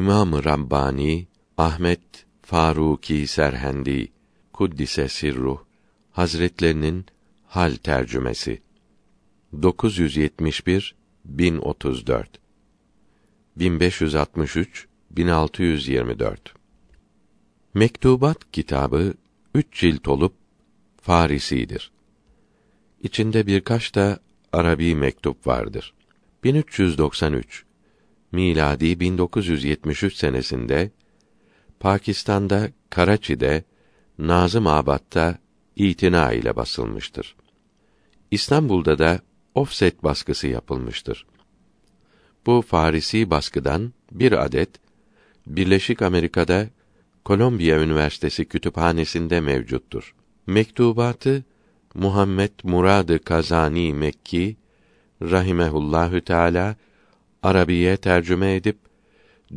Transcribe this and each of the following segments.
İmam-ı Rabbani Ahmet Faruki Serhendi Kuddise Sirruh Hazretlerinin hal tercümesi 971 1034 1563 1624 Mektubat kitabı üç cilt olup Farisidir. İçinde birkaç da Arabi mektup vardır. 1393 miladi 1973 senesinde Pakistan'da Karaçi'de Nazım Abad'da itina ile basılmıştır. İstanbul'da da offset baskısı yapılmıştır. Bu Farisi baskıdan bir adet Birleşik Amerika'da Kolombiya Üniversitesi kütüphanesinde mevcuttur. Mektubatı Muhammed Muradı Kazani Mekki rahimehullahü teala Arabiye tercüme edip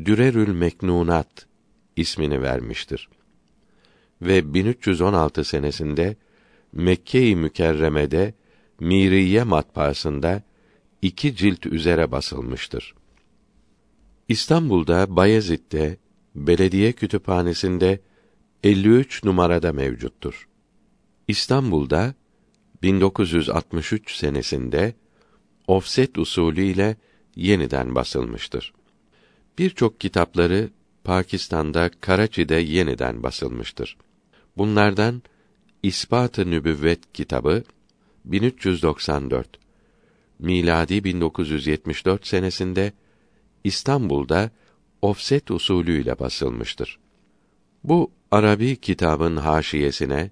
Dürerül Meknunat ismini vermiştir. Ve 1316 senesinde Mekke-i Mükerreme'de Miriye matbaasında iki cilt üzere basılmıştır. İstanbul'da Bayezid'de belediye kütüphanesinde 53 numarada mevcuttur. İstanbul'da 1963 senesinde ofset usulü ile yeniden basılmıştır. Birçok kitapları Pakistan'da Karaçi'de yeniden basılmıştır. Bunlardan İspat-ı Nübüvvet kitabı 1394 miladi 1974 senesinde İstanbul'da ofset usulüyle basılmıştır. Bu Arabi kitabın haşiyesine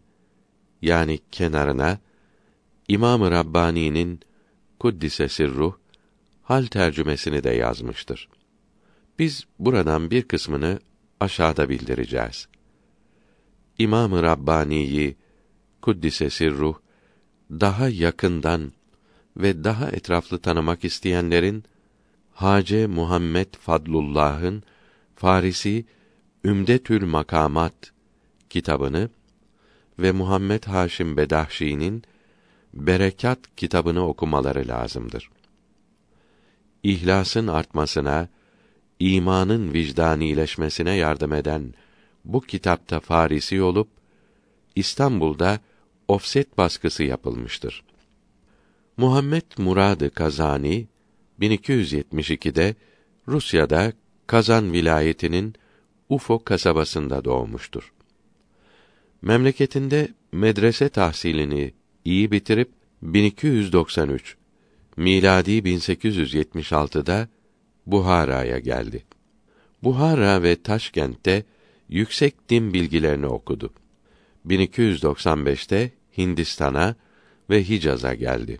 yani kenarına İmam-ı Rabbani'nin Kuddise Sirruh hal tercümesini de yazmıştır. Biz buradan bir kısmını aşağıda bildireceğiz. İmam-ı Rabbani'yi Kuddise Sirruh daha yakından ve daha etraflı tanımak isteyenlerin Hace Muhammed Fadlullah'ın Farisi Ümdetül Makamat kitabını ve Muhammed Haşim Bedahşi'nin Berekat kitabını okumaları lazımdır. İhlasın artmasına, imanın vicdanileşmesine yardım eden bu kitapta Farisi olup İstanbul'da ofset baskısı yapılmıştır. Muhammed Muradı Kazani 1272'de Rusya'da Kazan vilayetinin Ufo kasabasında doğmuştur. Memleketinde medrese tahsilini iyi bitirip 1293 miladi 1876'da Buhara'ya geldi. Buhara ve Taşkent'te yüksek din bilgilerini okudu. 1295'te Hindistan'a ve Hicaz'a geldi.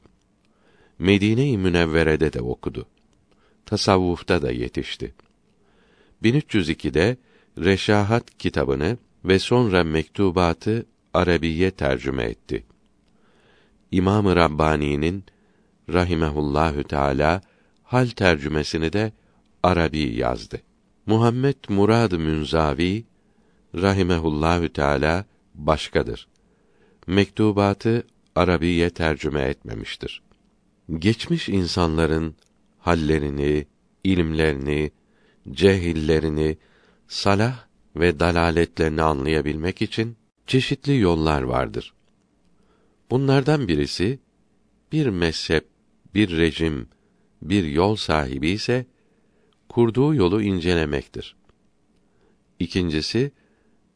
Medine-i Münevvere'de de okudu. Tasavvufta da yetişti. 1302'de Reşahat kitabını ve sonra mektubatı Arabiye tercüme etti. İmam-ı Rabbani'nin rahimehullahü teala hal tercümesini de Arabi yazdı. Muhammed Murad Münzavi rahimehullahü teala başkadır. Mektubatı Arabiye tercüme etmemiştir. Geçmiş insanların hallerini, ilimlerini, cehillerini, salah ve dalaletlerini anlayabilmek için çeşitli yollar vardır. Bunlardan birisi bir mezhep, bir rejim, bir yol sahibi ise kurduğu yolu incelemektir. İkincisi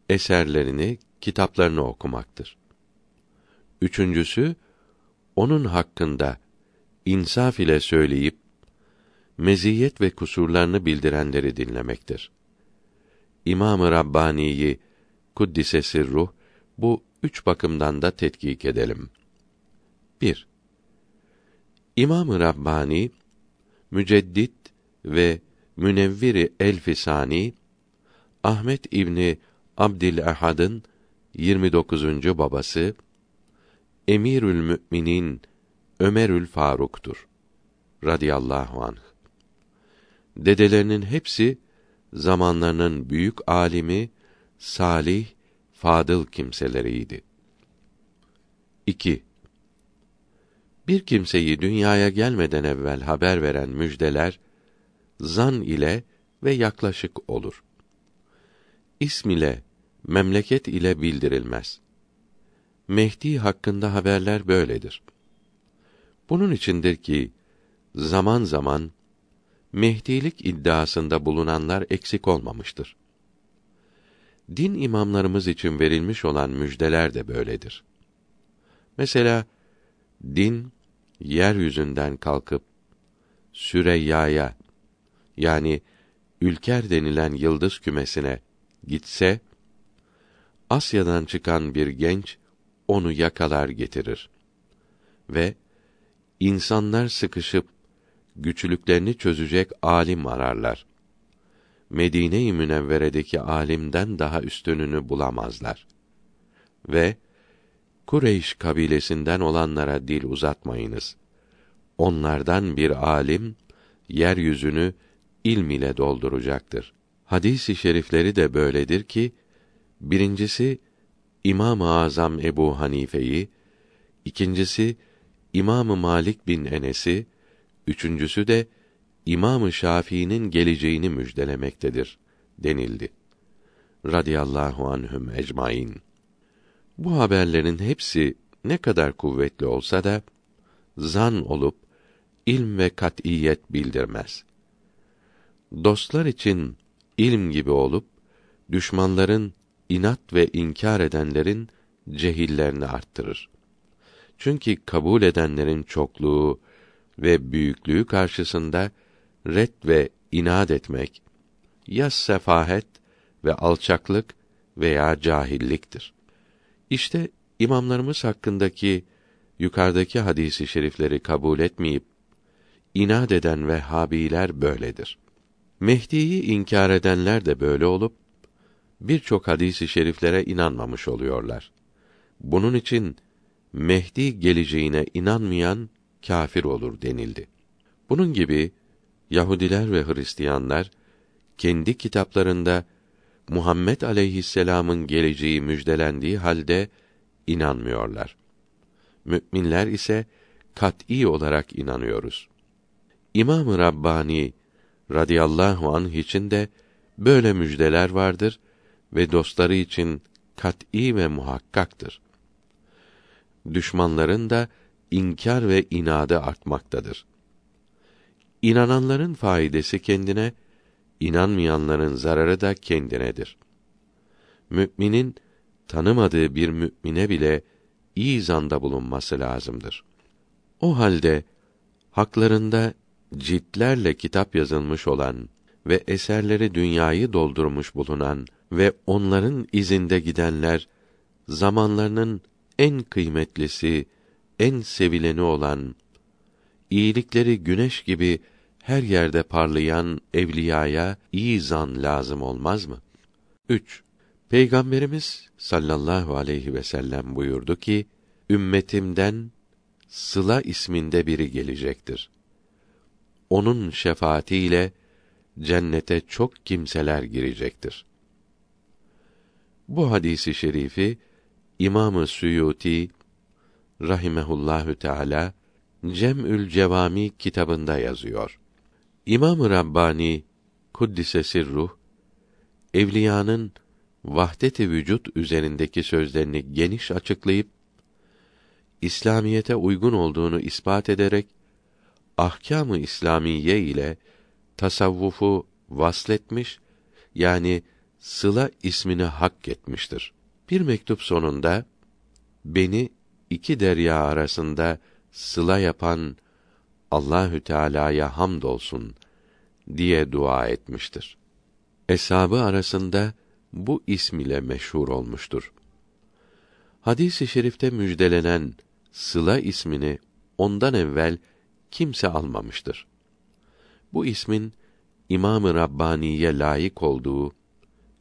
eserlerini, kitaplarını okumaktır. Üçüncüsü onun hakkında insaf ile söyleyip meziyet ve kusurlarını bildirenleri dinlemektir. İmam-ı Rabbani'yi kuddise sirruh bu üç bakımdan da tetkik edelim. 1. İmam-ı Rabbani Müceddit ve Münevviri Elfisani Ahmet İbni Abdülehad'ın 29. babası Emirül Müminin Ömerül Faruk'tur radıyallahu anh. Dedelerinin hepsi zamanlarının büyük alimi, salih, fadıl kimseleriydi. 2. Bir kimseyi dünyaya gelmeden evvel haber veren müjdeler zan ile ve yaklaşık olur. İsm ile, memleket ile bildirilmez. Mehdi hakkında haberler böyledir. Bunun içindir ki zaman zaman Mehdilik iddiasında bulunanlar eksik olmamıştır. Din imamlarımız için verilmiş olan müjdeler de böyledir. Mesela din yeryüzünden kalkıp Süreyya'ya yani Ülker denilen yıldız kümesine gitse Asya'dan çıkan bir genç onu yakalar getirir ve insanlar sıkışıp güçlüklerini çözecek alim ararlar. Medine-i Münevvere'deki alimden daha üstününü bulamazlar. Ve Kureyş kabilesinden olanlara dil uzatmayınız. Onlardan bir alim yeryüzünü ilm ile dolduracaktır. Hadis-i şerifleri de böyledir ki birincisi İmam-ı Azam Ebu Hanife'yi, ikincisi İmam-ı Malik bin Enes'i, üçüncüsü de İmam-ı Şafii'nin geleceğini müjdelemektedir denildi. Radiyallahu anhum ecmaîn. Bu haberlerin hepsi ne kadar kuvvetli olsa da zan olup ilm ve kat'iyet bildirmez. Dostlar için ilm gibi olup düşmanların inat ve inkar edenlerin cehillerini arttırır. Çünkü kabul edenlerin çokluğu ve büyüklüğü karşısında red ve inat etmek ya sefahet ve alçaklık veya cahilliktir. İşte imamlarımız hakkındaki yukarıdaki hadisi şerifleri kabul etmeyip inat eden Vehhabiler böyledir. Mehdi'yi inkar edenler de böyle olup birçok hadisi şeriflere inanmamış oluyorlar. Bunun için Mehdi geleceğine inanmayan kâfir olur denildi. Bunun gibi Yahudiler ve Hristiyanlar kendi kitaplarında Muhammed aleyhisselam'ın geleceği müjdelendiği halde inanmıyorlar. Müminler ise kat'î olarak inanıyoruz. İmam-ı Rabbani radıyallahu anh için de böyle müjdeler vardır ve dostları için kat'î ve muhakkaktır. Düşmanların da inkar ve inadı artmaktadır. İnananların faydası kendine, inanmayanların zararı da kendinedir. Müminin tanımadığı bir mümine bile iyi zanda bulunması lazımdır. O halde haklarında ciltlerle kitap yazılmış olan ve eserleri dünyayı doldurmuş bulunan ve onların izinde gidenler zamanlarının en kıymetlisi, en sevileni olan iyilikleri güneş gibi her yerde parlayan evliyaya iyi zan lazım olmaz mı? 3. Peygamberimiz sallallahu aleyhi ve sellem buyurdu ki: Ümmetimden Sıla isminde biri gelecektir. Onun şefaatiyle cennete çok kimseler girecektir. Bu hadisi şerifi İmamı Suyuti rahimehullahü teala Cem'ül Cevami kitabında yazıyor. İmam-ı Rabbani kuddise sirruh evliyanın vahdet-i vücut üzerindeki sözlerini geniş açıklayıp İslamiyete uygun olduğunu ispat ederek ahkâm-ı İslamiye ile tasavvufu vasletmiş yani sıla ismini hak etmiştir. Bir mektup sonunda beni iki derya arasında sıla yapan Allahü Teala'ya hamdolsun diye dua etmiştir. Eshabı arasında bu ism ile meşhur olmuştur. Hadis-i şerifte müjdelenen Sıla ismini ondan evvel kimse almamıştır. Bu ismin İmam-ı Rabbani'ye layık olduğu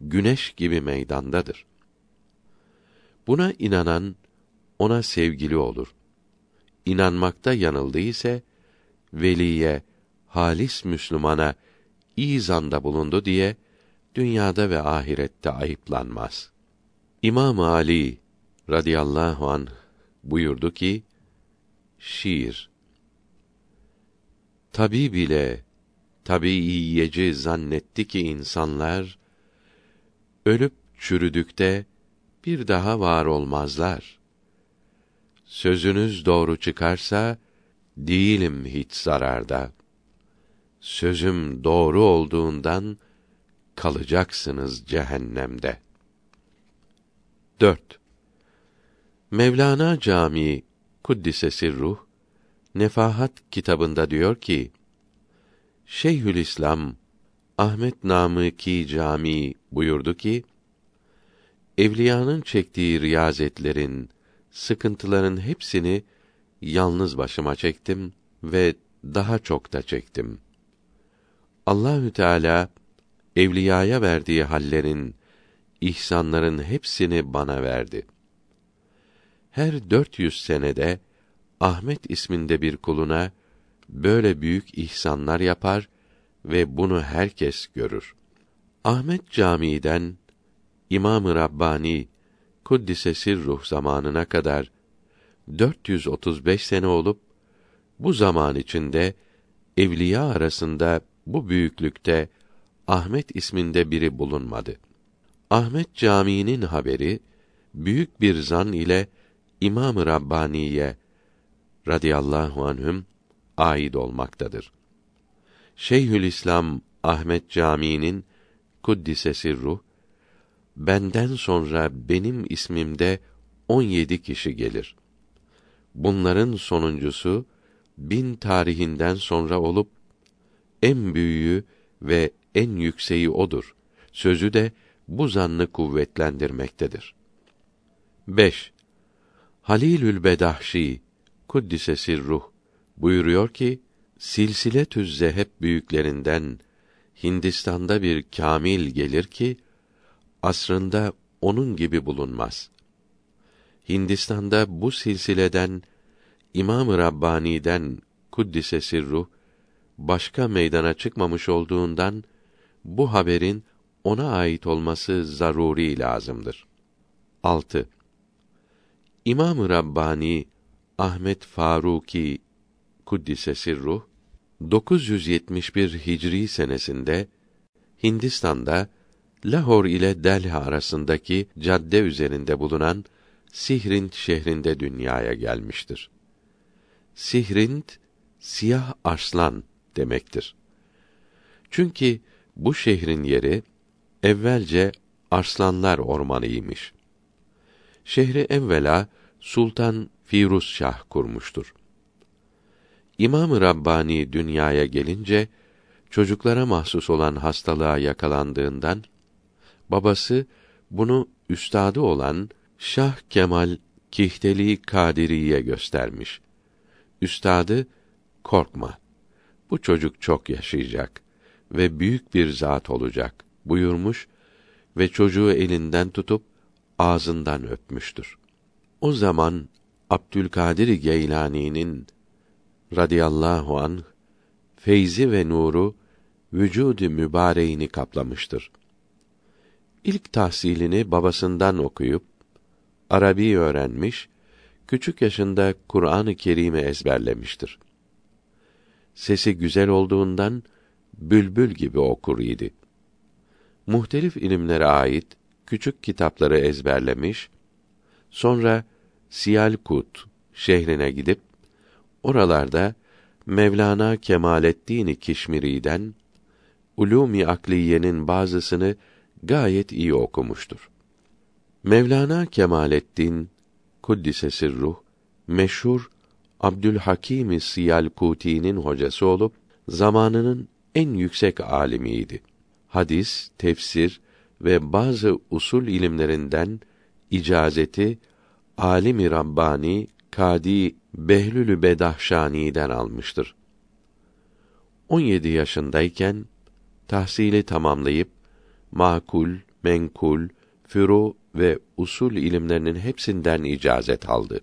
güneş gibi meydandadır. Buna inanan ona sevgili olur. İnanmakta yanıldı ise veliye, halis Müslümana iyi zanda bulundu diye dünyada ve ahirette ayıplanmaz. İmam Ali radıyallahu anh buyurdu ki şiir Tabib ile tabiiyeci zannetti ki insanlar ölüp çürüdükte bir daha var olmazlar. Sözünüz doğru çıkarsa değilim hiç zararda. Sözüm doğru olduğundan kalacaksınız cehennemde. 4. Mevlana Camii Kuddise Ruh Nefahat kitabında diyor ki Şeyhülislam Ahmet Namıki Camii buyurdu ki evliyanın çektiği riyazetlerin, sıkıntıların hepsini yalnız başıma çektim ve daha çok da çektim. Allahü Teala evliyaya verdiği hallerin, ihsanların hepsini bana verdi. Her 400 senede Ahmet isminde bir kuluna böyle büyük ihsanlar yapar ve bunu herkes görür. Ahmet Camii'den İmam-ı Rabbani Kuddise Sirruh zamanına kadar 435 sene olup bu zaman içinde evliya arasında bu büyüklükte Ahmet isminde biri bulunmadı. Ahmet Camii'nin haberi büyük bir zan ile İmam-ı Rabbani'ye radıyallahu anhüm ait olmaktadır. Şeyhülislam Ahmet Camii'nin kuddisesi ruh benden sonra benim ismimde 17 kişi gelir. Bunların sonuncusu bin tarihinden sonra olup en büyüğü ve en yükseği odur. Sözü de bu zannı kuvvetlendirmektedir. 5. Halilül Bedahşi kuddise ruh buyuruyor ki silsile tüzze hep büyüklerinden Hindistan'da bir kamil gelir ki asrında onun gibi bulunmaz. Hindistan'da bu silsileden İmam-ı Rabbani'den kuddise sirruh başka meydana çıkmamış olduğundan bu haberin ona ait olması zaruri lazımdır. 6. İmam-ı Rabbani Ahmet Faruki kuddise sirruh 971 Hicri senesinde Hindistan'da Lahor ile Delhi arasındaki cadde üzerinde bulunan Sihrind şehrinde dünyaya gelmiştir. Sihrind siyah arslan demektir. Çünkü bu şehrin yeri evvelce arslanlar ormanıymış. Şehri evvela Sultan Firuz Şah kurmuştur. İmam-ı Rabbani dünyaya gelince çocuklara mahsus olan hastalığa yakalandığından babası bunu üstadı olan Şah Kemal Kihteli Kadiri'ye göstermiş. Üstadı korkma. Bu çocuk çok yaşayacak ve büyük bir zat olacak buyurmuş ve çocuğu elinden tutup ağzından öpmüştür. O zaman Abdülkadir Geylani'nin radıyallahu an feyzi ve nuru vücudu mübareğini kaplamıştır. İlk tahsilini babasından okuyup Arabi öğrenmiş, küçük yaşında Kur'an-ı Kerim'i ezberlemiştir. Sesi güzel olduğundan bülbül gibi okur idi. Muhtelif ilimlere ait küçük kitapları ezberlemiş, sonra Siyalkut şehrine gidip oralarda Mevlana Kemalettin Kişmiri'den Ulûm-i Akliye'nin bazısını gayet iyi okumuştur. Mevlana Kemalettin Kuddise Sirruh meşhur Abdülhakim Siyalkuti'nin hocası olup zamanının en yüksek alimiydi. Hadis, tefsir ve bazı usul ilimlerinden icazeti Alim-i Rabbani Kadi Behlülü Bedahşani'den almıştır. 17 yaşındayken tahsili tamamlayıp makul, menkul, furu ve usul ilimlerinin hepsinden icazet aldı.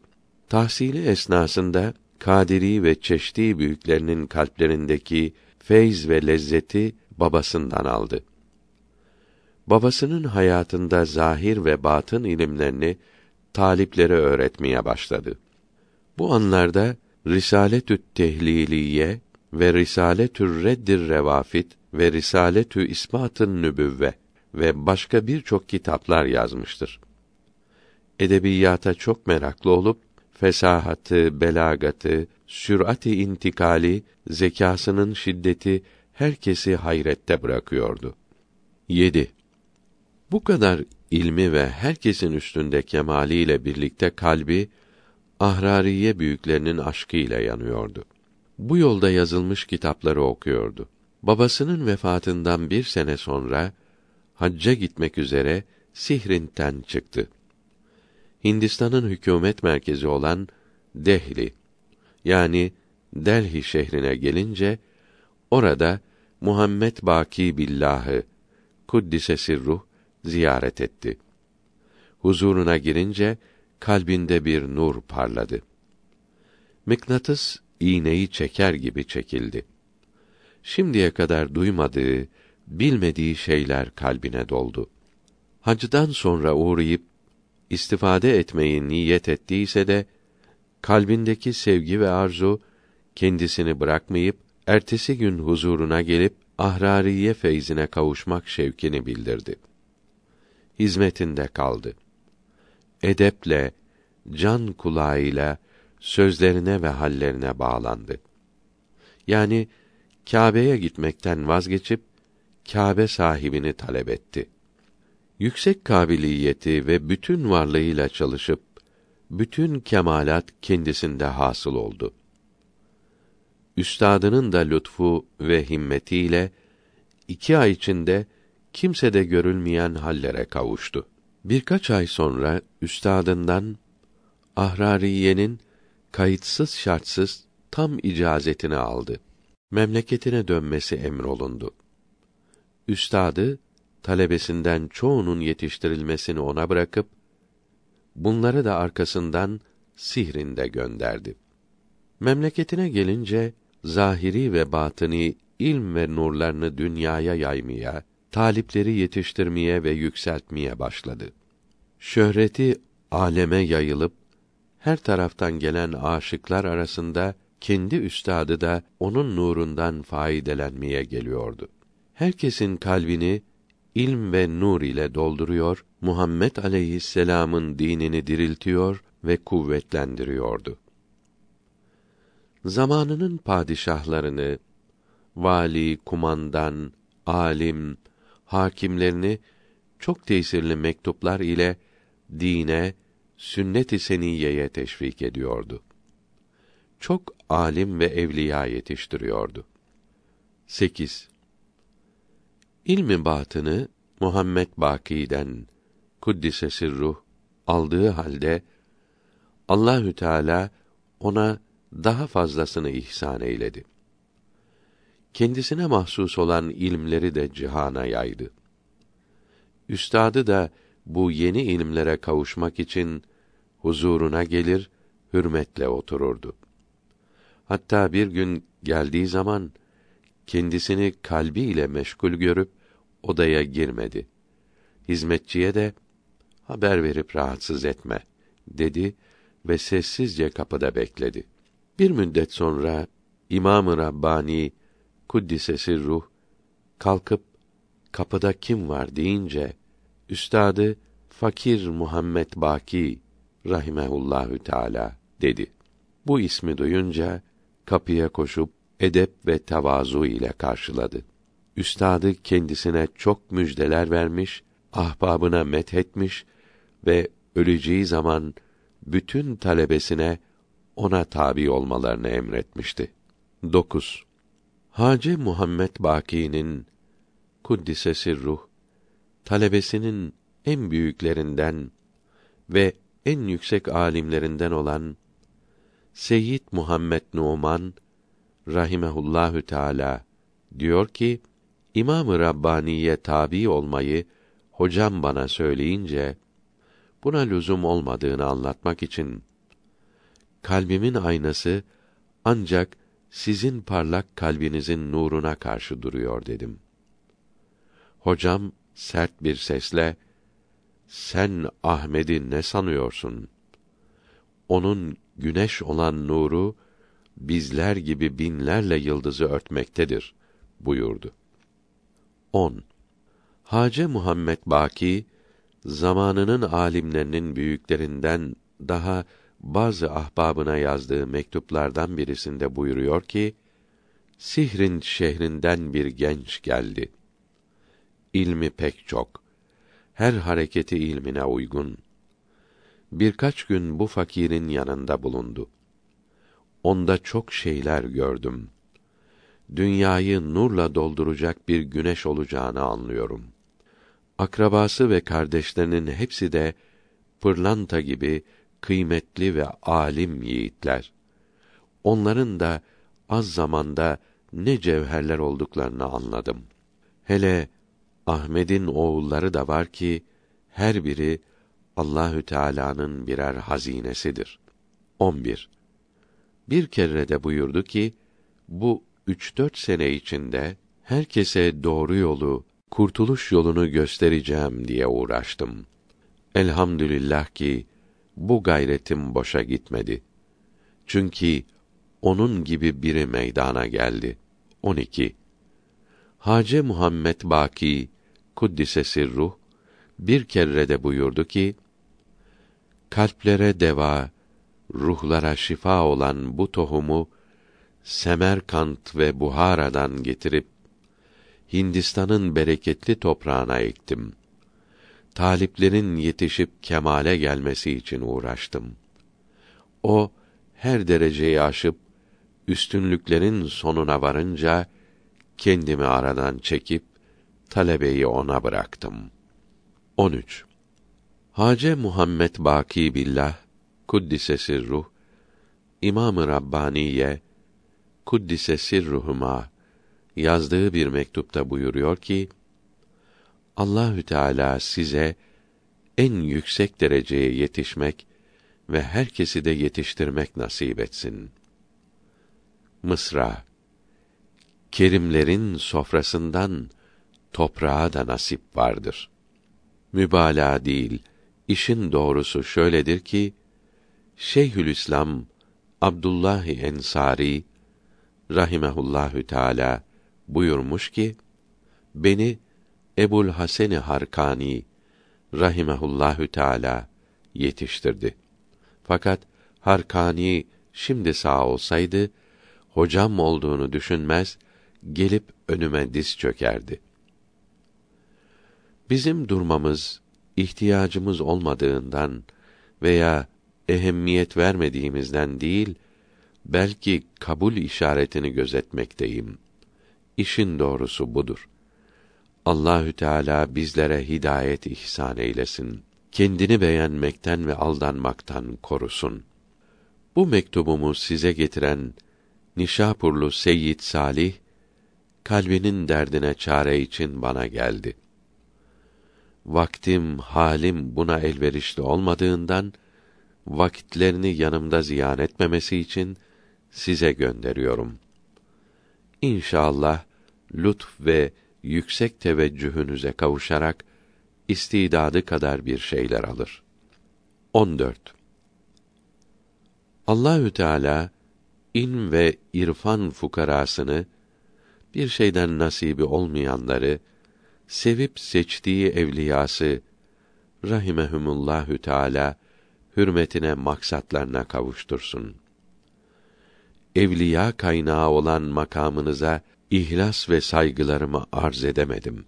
Tahsili esnasında Kadiri ve Çeşdi büyüklerinin kalplerindeki feyz ve lezzeti babasından aldı. Babasının hayatında zahir ve batın ilimlerini taliplere öğretmeye başladı. Bu anlarda Risaletü't Tehliliye ve Risaletür Reddir Revafit ve Risaletü İspatın Nübüvve ve başka birçok kitaplar yazmıştır. Edebiyata çok meraklı olup fesahatı, belagatı, sürati intikali, zekasının şiddeti herkesi hayrette bırakıyordu. 7. Bu kadar ilmi ve herkesin üstünde kemaliyle birlikte kalbi Ahrariye büyüklerinin aşkı ile yanıyordu. Bu yolda yazılmış kitapları okuyordu. Babasının vefatından bir sene sonra hacca gitmek üzere Sihrin'ten çıktı. Hindistan'ın hükümet merkezi olan Dehli yani Delhi şehrine gelince orada Muhammed Baki Billah'ı kuddise sirruh ziyaret etti. Huzuruna girince kalbinde bir nur parladı. Mıknatıs iğneyi çeker gibi çekildi. Şimdiye kadar duymadığı, bilmediği şeyler kalbine doldu. Hacdan sonra uğrayıp istifade etmeyi niyet ettiyse de kalbindeki sevgi ve arzu kendisini bırakmayıp ertesi gün huzuruna gelip ahrariye feyzine kavuşmak şevkini bildirdi. Hizmetinde kaldı. Edeple, can kulağıyla sözlerine ve hallerine bağlandı. Yani Kâbe'ye gitmekten vazgeçip Kâbe sahibini talep etti. Yüksek kabiliyeti ve bütün varlığıyla çalışıp bütün kemalat kendisinde hasıl oldu. Üstadının da lütfu ve himmetiyle iki ay içinde kimsede görülmeyen hallere kavuştu. Birkaç ay sonra üstadından Ahrariye'nin kayıtsız şartsız tam icazetini aldı. Memleketine dönmesi emrolundu. Üstadı talebesinden çoğunun yetiştirilmesini ona bırakıp bunları da arkasından Sihrin'de gönderdi. Memleketine gelince zahiri ve batını ilm ve nurlarını dünyaya yaymaya, talipleri yetiştirmeye ve yükseltmeye başladı. Şöhreti aleme yayılıp her taraftan gelen aşıklar arasında kendi üstadı da onun nurundan faydelenmeye geliyordu. Herkesin kalbini ilm ve nur ile dolduruyor, Muhammed aleyhisselam'ın dinini diriltiyor ve kuvvetlendiriyordu. Zamanının padişahlarını, vali, kumandan, alim, hakimlerini çok tesirli mektuplar ile dine, sünnet-i seniyeye teşvik ediyordu. Çok alim ve evliya yetiştiriyordu. 8. İlmi batını Muhammed Baki'den kuddise sirruh aldığı halde Allahü Teala ona daha fazlasını ihsan eyledi. Kendisine mahsus olan ilmleri de cihana yaydı. Üstadı da bu yeni ilimlere kavuşmak için huzuruna gelir, hürmetle otururdu. Hatta bir gün geldiği zaman kendisini kalbi ile meşgul görüp odaya girmedi. Hizmetçiye de haber verip rahatsız etme dedi ve sessizce kapıda bekledi. Bir müddet sonra İmam-ı Rabbani kuddisesi ruh kalkıp kapıda kim var deyince üstadı Fakir Muhammed Baki rahimehullahü teala dedi. Bu ismi duyunca kapıya koşup edep ve tevazu ile karşıladı. Üstadı kendisine çok müjdeler vermiş, ahbabına methetmiş ve öleceği zaman bütün talebesine ona tabi olmalarını emretmişti. 9. Hacı Muhammed Baki'nin kuddise ruh talebesinin en büyüklerinden ve en yüksek alimlerinden olan Seyyid Muhammed Numan rahimehullahü teala diyor ki İmam-ı Rabbani'ye tabi olmayı hocam bana söyleyince buna lüzum olmadığını anlatmak için kalbimin aynası ancak sizin parlak kalbinizin nuruna karşı duruyor dedim. Hocam sert bir sesle sen Ahmed'i ne sanıyorsun? Onun güneş olan nuru bizler gibi binlerle yıldızı örtmektedir buyurdu. 10. Hace Muhammed Baki zamanının alimlerinin büyüklerinden daha bazı ahbabına yazdığı mektuplardan birisinde buyuruyor ki Sihrin şehrinden bir genç geldi. İlmi pek çok. Her hareketi ilmine uygun. Birkaç gün bu fakirin yanında bulundu. Onda çok şeyler gördüm. Dünyayı nurla dolduracak bir güneş olacağını anlıyorum. Akrabası ve kardeşlerinin hepsi de pırlanta gibi kıymetli ve alim yiğitler. Onların da az zamanda ne cevherler olduklarını anladım. Hele Ahmed'in oğulları da var ki her biri Allahü Teala'nın birer hazinesidir. 11. Bir kere de buyurdu ki bu üç dört sene içinde herkese doğru yolu, kurtuluş yolunu göstereceğim diye uğraştım. Elhamdülillah ki bu gayretim boşa gitmedi. Çünkü onun gibi biri meydana geldi. 12. Hace Muhammed Baki kuddise sirruh bir kere de buyurdu ki kalplere deva, ruhlara şifa olan bu tohumu Semerkant ve Buhara'dan getirip Hindistan'ın bereketli toprağına ektim. Taliplerin yetişip kemale gelmesi için uğraştım. O her dereceyi aşıp üstünlüklerin sonuna varınca kendimi aradan çekip talebeyi ona bıraktım. 13. Hace Muhammed Baki Billah kuddise sirruh İmam-ı Rabbaniye kuddise sirruhuma yazdığı bir mektupta buyuruyor ki Allahü Teala size en yüksek dereceye yetişmek ve herkesi de yetiştirmek nasip etsin. Mısra Kerimlerin sofrasından toprağa da nasip vardır. Mübalağa değil, işin doğrusu şöyledir ki Şeyhülislam Abdullah Ensari rahimehullahü teala buyurmuş ki beni Ebul Haseni Harkani rahimehullahü teala yetiştirdi. Fakat Harkani şimdi sağ olsaydı hocam olduğunu düşünmez, gelip önüme diz çökerdi. Bizim durmamız ihtiyacımız olmadığından veya ehemmiyet vermediğimizden değil, belki kabul işaretini gözetmekteyim. İşin doğrusu budur. Allahü Teala bizlere hidayet ihsan eylesin. Kendini beğenmekten ve aldanmaktan korusun. Bu mektubumu size getiren Nişapurlu Seyyid Salih kalbinin derdine çare için bana geldi. Vaktim, halim buna elverişli olmadığından vakitlerini yanımda ziyan etmemesi için size gönderiyorum. İnşallah lütf ve yüksek teveccühünüze kavuşarak istidadı kadar bir şeyler alır. 14. Allahü Teala in ve irfan fukarasını bir şeyden nasibi olmayanları sevip seçtiği evliyası rahimehumullahü teala hürmetine maksatlarına kavuştursun. Evliya kaynağı olan makamınıza ihlas ve saygılarımı arz edemedim.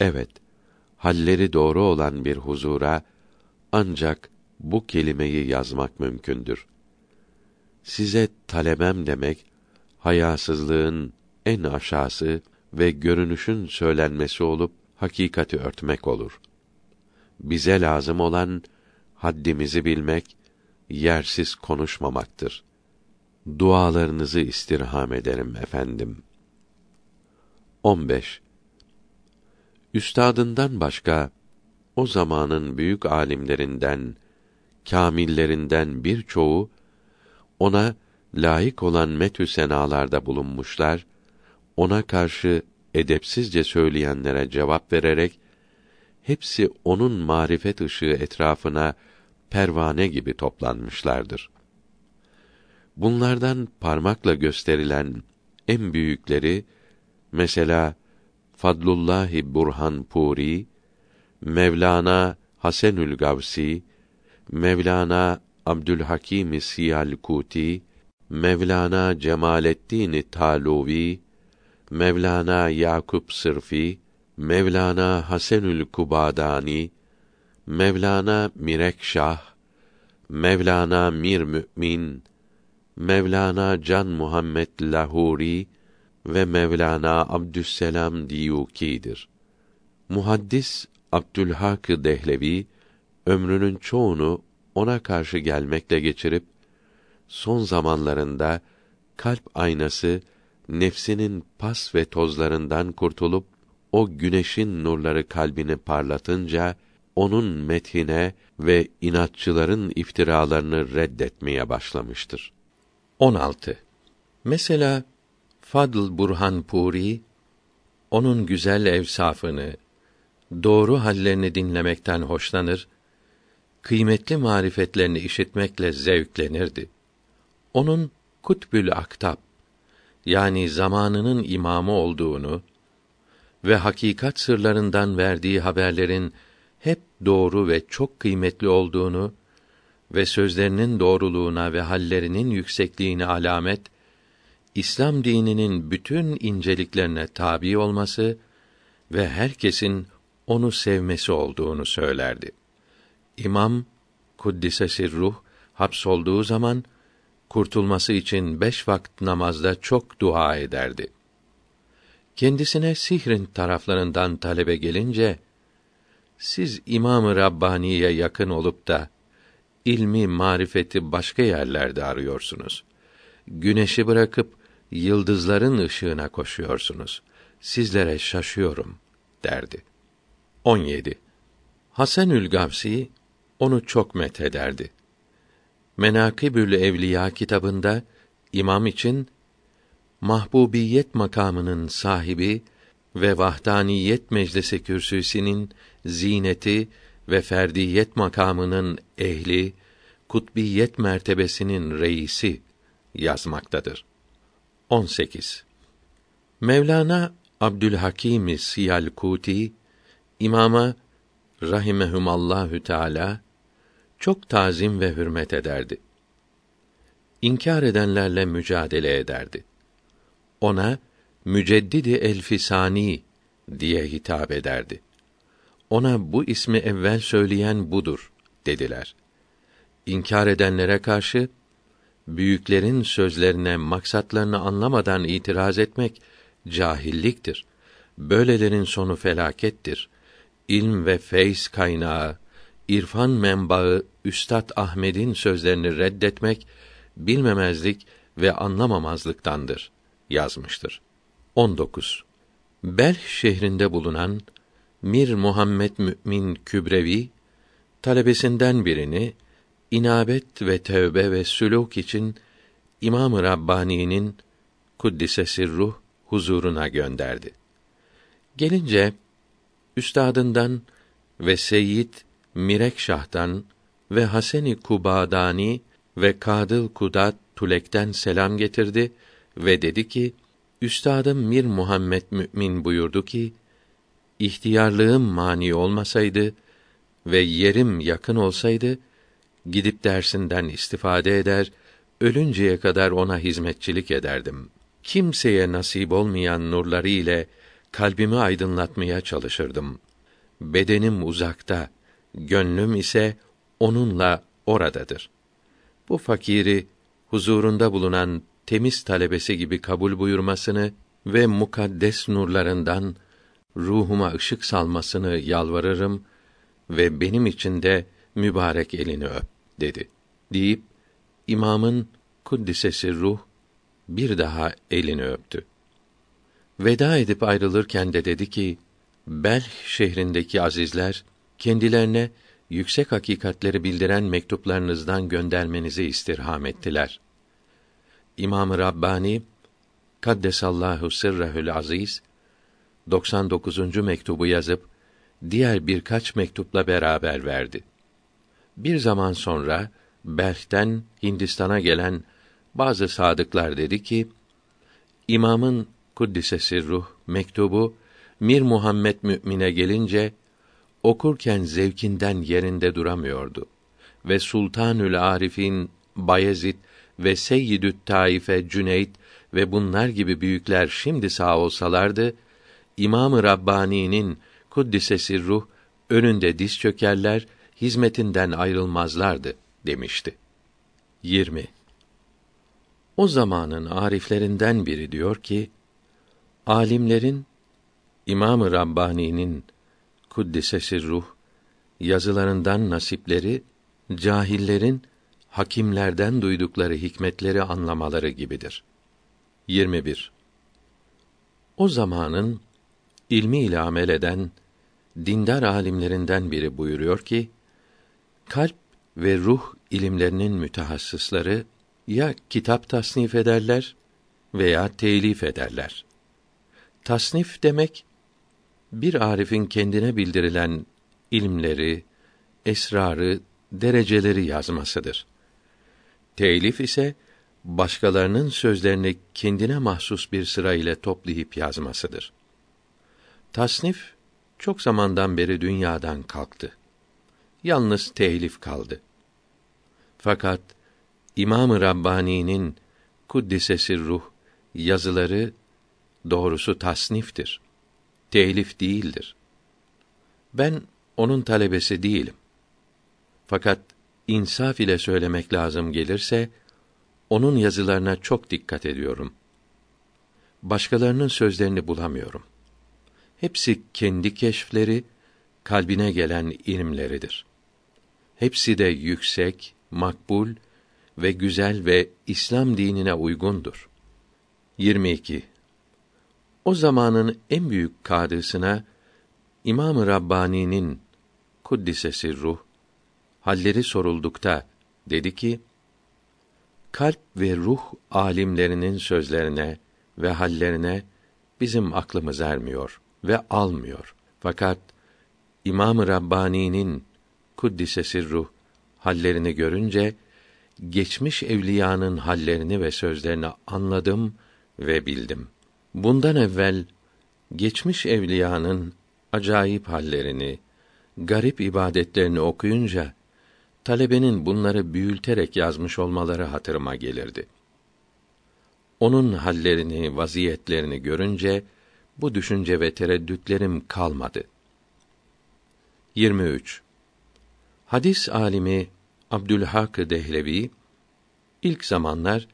Evet, halleri doğru olan bir huzura ancak bu kelimeyi yazmak mümkündür. Size talebem demek hayasızlığın en aşağısı ve görünüşün söylenmesi olup hakikati örtmek olur. Bize lazım olan haddimizi bilmek, yersiz konuşmamaktır. Dualarınızı istirham ederim efendim. 15. Üstadından başka o zamanın büyük alimlerinden, kamillerinden birçoğu ona layık olan metü senalarda bulunmuşlar, ona karşı edepsizce söyleyenlere cevap vererek hepsi onun marifet ışığı etrafına pervane gibi toplanmışlardır. Bunlardan parmakla gösterilen en büyükleri mesela Fadlullahi Burhan Puri, Mevlana Hasenül Gavsi, Mevlana Abdülhakim Siyalkuti, Mevlana Cemalettin Taluvi, Mevlana Yakup Sırfi, Mevlana Hasenül Kubadani, Mevlana Mirekşah, Mevlana Mir Mümin, Mevlana Can Muhammed Lahuri ve Mevlana Abdüsselam Diyuki'dir. Muhaddis Abdülhak Dehlevi ömrünün çoğunu ona karşı gelmekle geçirip son zamanlarında kalp aynası nefsinin pas ve tozlarından kurtulup o güneşin nurları kalbini parlatınca onun methine ve inatçıların iftiralarını reddetmeye başlamıştır. 16. Mesela Fadl Burhan Puri onun güzel evsafını, doğru hallerini dinlemekten hoşlanır, kıymetli marifetlerini işitmekle zevklenirdi. Onun Kutbül Aktab yani zamanının imamı olduğunu ve hakikat sırlarından verdiği haberlerin hep doğru ve çok kıymetli olduğunu ve sözlerinin doğruluğuna ve hallerinin yüksekliğine alamet İslam dininin bütün inceliklerine tabi olması ve herkesin onu sevmesi olduğunu söylerdi. İmam Kuddise ruh hapsolduğu zaman kurtulması için beş vakit namazda çok dua ederdi. Kendisine sihrin taraflarından talebe gelince, siz İmam-ı Rabbani'ye yakın olup da ilmi, marifeti başka yerlerde arıyorsunuz. Güneşi bırakıp yıldızların ışığına koşuyorsunuz. Sizlere şaşıyorum derdi. 17. Hasanül Gavsi onu çok methederdi. Menakibül Evliya kitabında imam için mahbubiyet makamının sahibi ve vahdaniyet meclisi kürsüsünün zineti ve ferdiyet makamının ehli, kutbiyet mertebesinin reisi yazmaktadır. 18. Mevlana Abdülhakim Siyalkuti imama rahimehumallahü teala çok tazim ve hürmet ederdi. İnkar edenlerle mücadele ederdi. Ona Müceddidi Elfisani diye hitap ederdi. Ona bu ismi evvel söyleyen budur dediler. İnkar edenlere karşı büyüklerin sözlerine maksatlarını anlamadan itiraz etmek cahilliktir. Böylelerin sonu felakettir. İlm ve feyz kaynağı, irfan menbaı Üstad Ahmed'in sözlerini reddetmek bilmemezlik ve anlamamazlıktandır yazmıştır. 19. Belh şehrinde bulunan Mir Muhammed Mümin Kübrevi talebesinden birini inabet ve tövbe ve sülûk için İmam-ı Rabbani'nin kuddise sirruh huzuruna gönderdi. Gelince üstadından ve Seyyid Mirekşah'tan ve Haseni Kubadani ve Kadıl Kudat Tulek'ten selam getirdi ve dedi ki: Üstadım Mir Muhammed Mümin buyurdu ki: İhtiyarlığım mani olmasaydı ve yerim yakın olsaydı gidip dersinden istifade eder, ölünceye kadar ona hizmetçilik ederdim. Kimseye nasip olmayan nurları ile kalbimi aydınlatmaya çalışırdım. Bedenim uzakta, gönlüm ise onunla oradadır. Bu fakiri huzurunda bulunan temiz talebesi gibi kabul buyurmasını ve mukaddes nurlarından ruhuma ışık salmasını yalvarırım ve benim için de mübarek elini öp dedi. Deyip imamın kuddisesi ruh bir daha elini öptü. Veda edip ayrılırken de dedi ki: Belh şehrindeki azizler kendilerine yüksek hakikatleri bildiren mektuplarınızdan göndermenizi istirham ettiler. İmam-ı Rabbani Kaddesallahu sırrehül aziz 99. mektubu yazıp diğer birkaç mektupla beraber verdi. Bir zaman sonra Belh'ten Hindistan'a gelen bazı sadıklar dedi ki, İmamın kuddisesi ruh mektubu Mir Muhammed Mü'mine gelince okurken zevkinden yerinde duramıyordu ve Sultanül Arif'in Bayezid ve Seyyidü't Taife Cüneyt ve bunlar gibi büyükler şimdi sağ olsalardı İmam-ı Rabbani'nin kuddisesi ruh önünde diz çökerler, hizmetinden ayrılmazlardı demişti. 20. O zamanın ariflerinden biri diyor ki, alimlerin İmam-ı Rabbani'nin kuddisesi ruh yazılarından nasipleri cahillerin hakimlerden duydukları hikmetleri anlamaları gibidir. 21. O zamanın ilmi ile amel eden dindar alimlerinden biri buyuruyor ki kalp ve ruh ilimlerinin mütehassısları ya kitap tasnif ederler veya telif ederler. Tasnif demek bir arifin kendine bildirilen ilimleri, esrarı, dereceleri yazmasıdır. Telif ise başkalarının sözlerini kendine mahsus bir sıra ile toplayıp yazmasıdır. Tasnif çok zamandan beri dünyadan kalktı. Yalnız telif kaldı. Fakat İmam-ı Rabbani'nin kuddisesi ruh yazıları doğrusu tasniftir. Telif değildir. Ben onun talebesi değilim. Fakat insaf ile söylemek lazım gelirse onun yazılarına çok dikkat ediyorum. Başkalarının sözlerini bulamıyorum. Hepsi kendi keşfleri, kalbine gelen ilimleridir. Hepsi de yüksek, makbul ve güzel ve İslam dinine uygundur. 22. O zamanın en büyük kadısına İmam-ı Rabbani'nin kuddisesi ruh halleri soruldukta dedi ki: Kalp ve ruh alimlerinin sözlerine ve hallerine bizim aklımız ermiyor ve almıyor. Fakat İmam-ı Rabbani'nin kuddisesi ruh hallerini görünce geçmiş evliyanın hallerini ve sözlerini anladım ve bildim. Bundan evvel geçmiş evliyanın acayip hallerini, garip ibadetlerini okuyunca talebenin bunları büyülterek yazmış olmaları hatırıma gelirdi. Onun hallerini, vaziyetlerini görünce bu düşünce ve tereddütlerim kalmadı. 23. Hadis alimi Abdülhak Dehlevi ilk zamanlar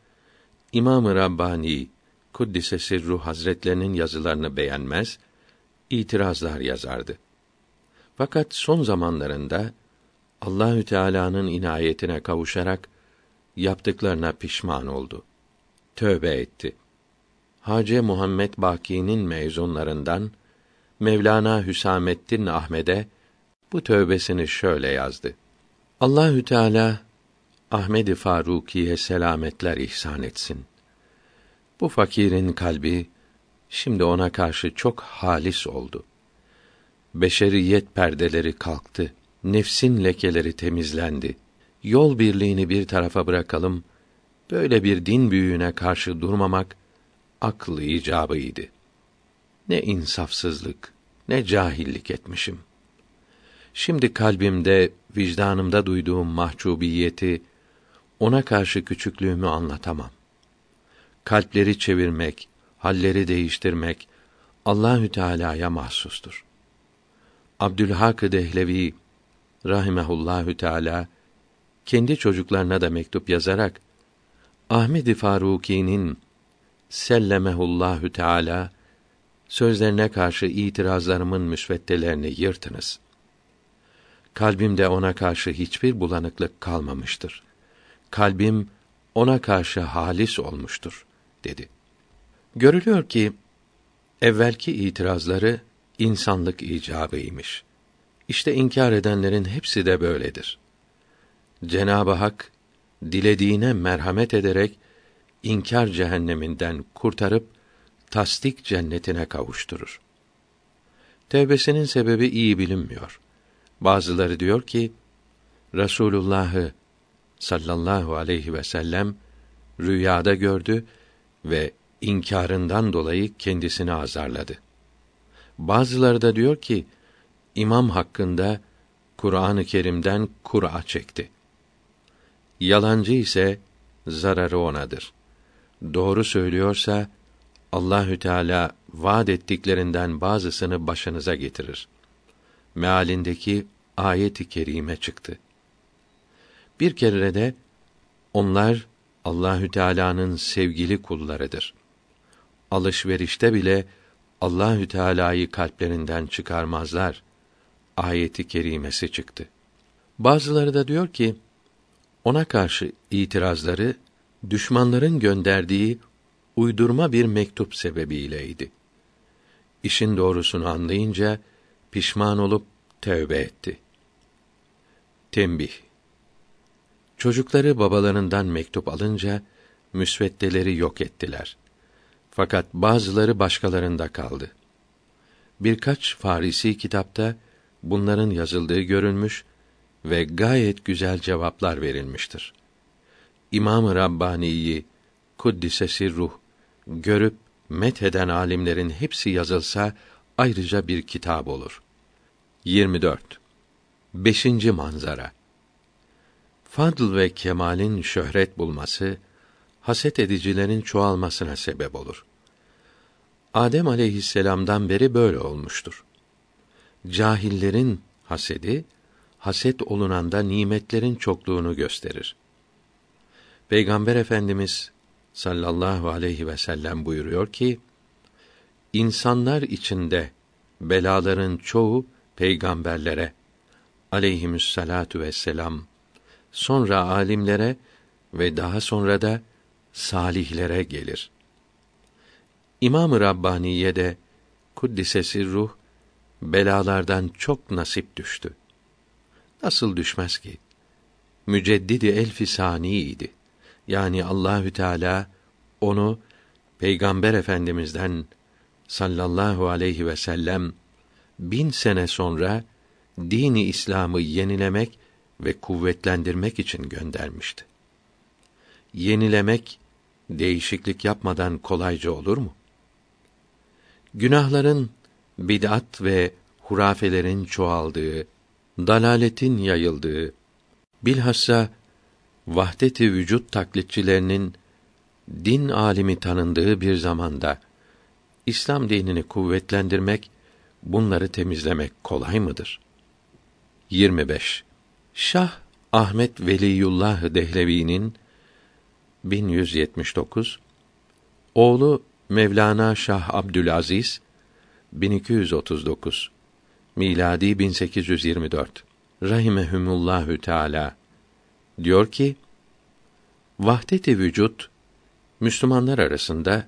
İmam-ı Rabbani Kuddise Sirru Hazretlerinin yazılarını beğenmez, itirazlar yazardı. Fakat son zamanlarında Allahü Teala'nın inayetine kavuşarak yaptıklarına pişman oldu. Tövbe etti. Hace Muhammed Baki'nin mezunlarından Mevlana Hüsamettin Ahmed'e bu tövbesini şöyle yazdı. Allahü Teala Ahmed-i Faruki'ye selametler ihsan etsin. Bu fakirin kalbi şimdi ona karşı çok halis oldu. Beşeriyet perdeleri kalktı. Nefsin lekeleri temizlendi. Yol birliğini bir tarafa bırakalım. Böyle bir din büyüğüne karşı durmamak aklı icabıydı. Ne insafsızlık, ne cahillik etmişim. Şimdi kalbimde, vicdanımda duyduğum mahcubiyeti, ona karşı küçüklüğümü anlatamam. Kalpleri çevirmek, halleri değiştirmek Allahü Teala'ya mahsustur. Abdülhak Dehlevi rahimehullahü teala kendi çocuklarına da mektup yazarak Ahmed Faruki'nin sellemehullahü teala sözlerine karşı itirazlarımın müsveddelerini yırtınız. Kalbimde ona karşı hiçbir bulanıklık kalmamıştır. Kalbim ona karşı halis olmuştur dedi. Görülüyor ki evvelki itirazları insanlık icabıymış. İşte inkar edenlerin hepsi de böyledir. Cenab-ı Hak dilediğine merhamet ederek inkar cehenneminden kurtarıp tasdik cennetine kavuşturur. Tevbesinin sebebi iyi bilinmiyor. Bazıları diyor ki Resulullah'ı sallallahu aleyhi ve sellem rüyada gördü ve inkarından dolayı kendisini azarladı. Bazıları da diyor ki imam hakkında Kur'an-ı Kerim'den Kur'a çekti. Yalancı ise zararı onadır. Doğru söylüyorsa Allahü Teala vaad ettiklerinden bazısını başınıza getirir. Mealindeki ayet-i kerime çıktı. Bir kere de onlar Allahü Teala'nın sevgili kullarıdır. Alışverişte bile Allahü Teala'yı kalplerinden çıkarmazlar. Ayeti kerimesi çıktı. Bazıları da diyor ki ona karşı itirazları düşmanların gönderdiği uydurma bir mektup sebebiyleydi. İşin doğrusunu anlayınca pişman olup tövbe etti. Tembih Çocukları babalarından mektup alınca müsveddeleri yok ettiler. Fakat bazıları başkalarında kaldı. Birkaç Farisi kitapta bunların yazıldığı görülmüş ve gayet güzel cevaplar verilmiştir. İmam-ı Rabbani'yi kuddise ruh görüp metheden alimlerin hepsi yazılsa ayrıca bir kitap olur. 24. Beşinci manzara. Fadl ve kemalin şöhret bulması haset edicilerin çoğalmasına sebep olur. Adem aleyhisselam'dan beri böyle olmuştur. Cahillerin hasedi haset olunanda nimetlerin çokluğunu gösterir. Peygamber Efendimiz sallallahu aleyhi ve sellem buyuruyor ki: İnsanlar içinde belaların çoğu peygamberlere aleyhimüssalatu vesselam sonra alimlere ve daha sonra da salihlere gelir. İmam-ı Rabbaniye de kuddisesi ruh belalardan çok nasip düştü. Nasıl düşmez ki? Müceddidi elfi saniydi. Yani Allahü Teala onu Peygamber Efendimizden sallallahu aleyhi ve sellem bin sene sonra dini İslam'ı yenilemek ve kuvvetlendirmek için göndermişti. Yenilemek değişiklik yapmadan kolayca olur mu? Günahların bid'at ve hurafelerin çoğaldığı, dalaletin yayıldığı, bilhassa vahdeti vücut taklitçilerinin din alimi tanındığı bir zamanda İslam dinini kuvvetlendirmek, bunları temizlemek kolay mıdır? 25. Şah Ahmet Veliyullah Dehlevi'nin 1179 oğlu Mevlana Şah Abdülaziz 1239 miladi 1824 rahimehumullahü teala diyor ki vahdet-i vücut Müslümanlar arasında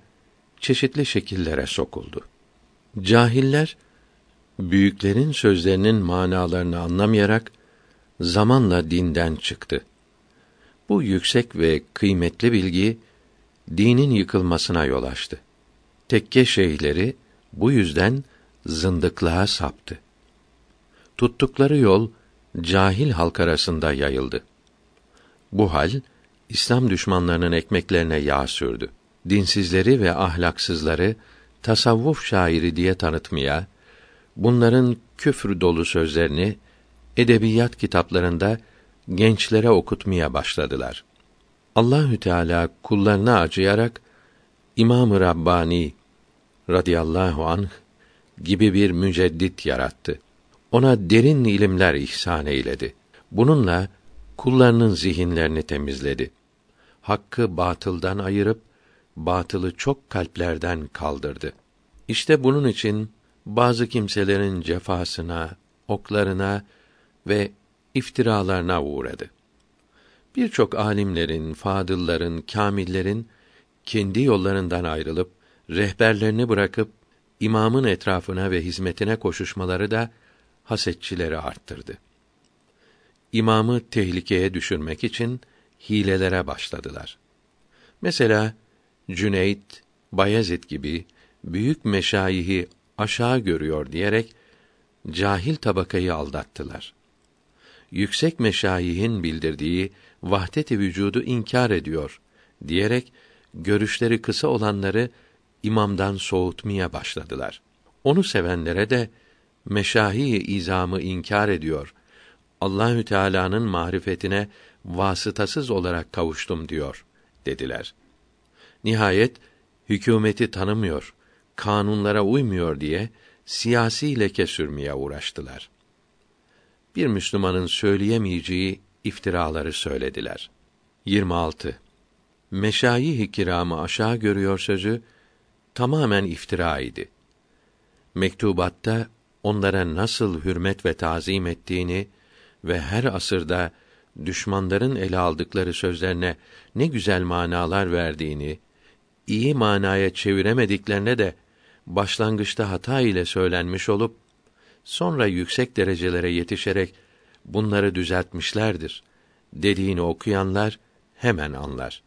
çeşitli şekillere sokuldu. Cahiller büyüklerin sözlerinin manalarını anlamayarak zamanla dinden çıktı. Bu yüksek ve kıymetli bilgi dinin yıkılmasına yol açtı. Tekke şeyhleri bu yüzden zındıklığa saptı. Tuttukları yol cahil halk arasında yayıldı. Bu hal İslam düşmanlarının ekmeklerine yağ sürdü. Dinsizleri ve ahlaksızları tasavvuf şairi diye tanıtmaya, bunların küfür dolu sözlerini edebiyat kitaplarında gençlere okutmaya başladılar. Allahü Teala kullarına acıyarak İmam-ı Rabbani radıyallahu anh gibi bir müceddit yarattı. Ona derin ilimler ihsan eyledi. Bununla kullarının zihinlerini temizledi. Hakkı batıldan ayırıp batılı çok kalplerden kaldırdı. İşte bunun için bazı kimselerin cefasına, oklarına ve iftiralarına uğradı. Birçok alimlerin, fadılların, kamillerin kendi yollarından ayrılıp rehberlerini bırakıp imamın etrafına ve hizmetine koşuşmaları da hasetçileri arttırdı. İmamı tehlikeye düşürmek için hilelere başladılar. Mesela Cüneyt, Bayezid gibi büyük meşayihi aşağı görüyor diyerek cahil tabakayı aldattılar yüksek meşayihin bildirdiği vahdet-i vücudu inkar ediyor diyerek görüşleri kısa olanları imamdan soğutmaya başladılar. Onu sevenlere de meşahi izamı inkar ediyor. Allahü Teala'nın marifetine vasıtasız olarak kavuştum diyor dediler. Nihayet hükümeti tanımıyor, kanunlara uymuyor diye siyasi leke sürmeye uğraştılar. Bir Müslümanın söyleyemeyeceği iftiraları söylediler. 26. Meşayih-i kiramı aşağı görüyor sözü tamamen iftira idi. Mektubatta onlara nasıl hürmet ve tazim ettiğini ve her asırda düşmanların ele aldıkları sözlerine ne güzel manalar verdiğini, iyi manaya çeviremediklerine de başlangıçta hata ile söylenmiş olup sonra yüksek derecelere yetişerek bunları düzeltmişlerdir dediğini okuyanlar hemen anlar.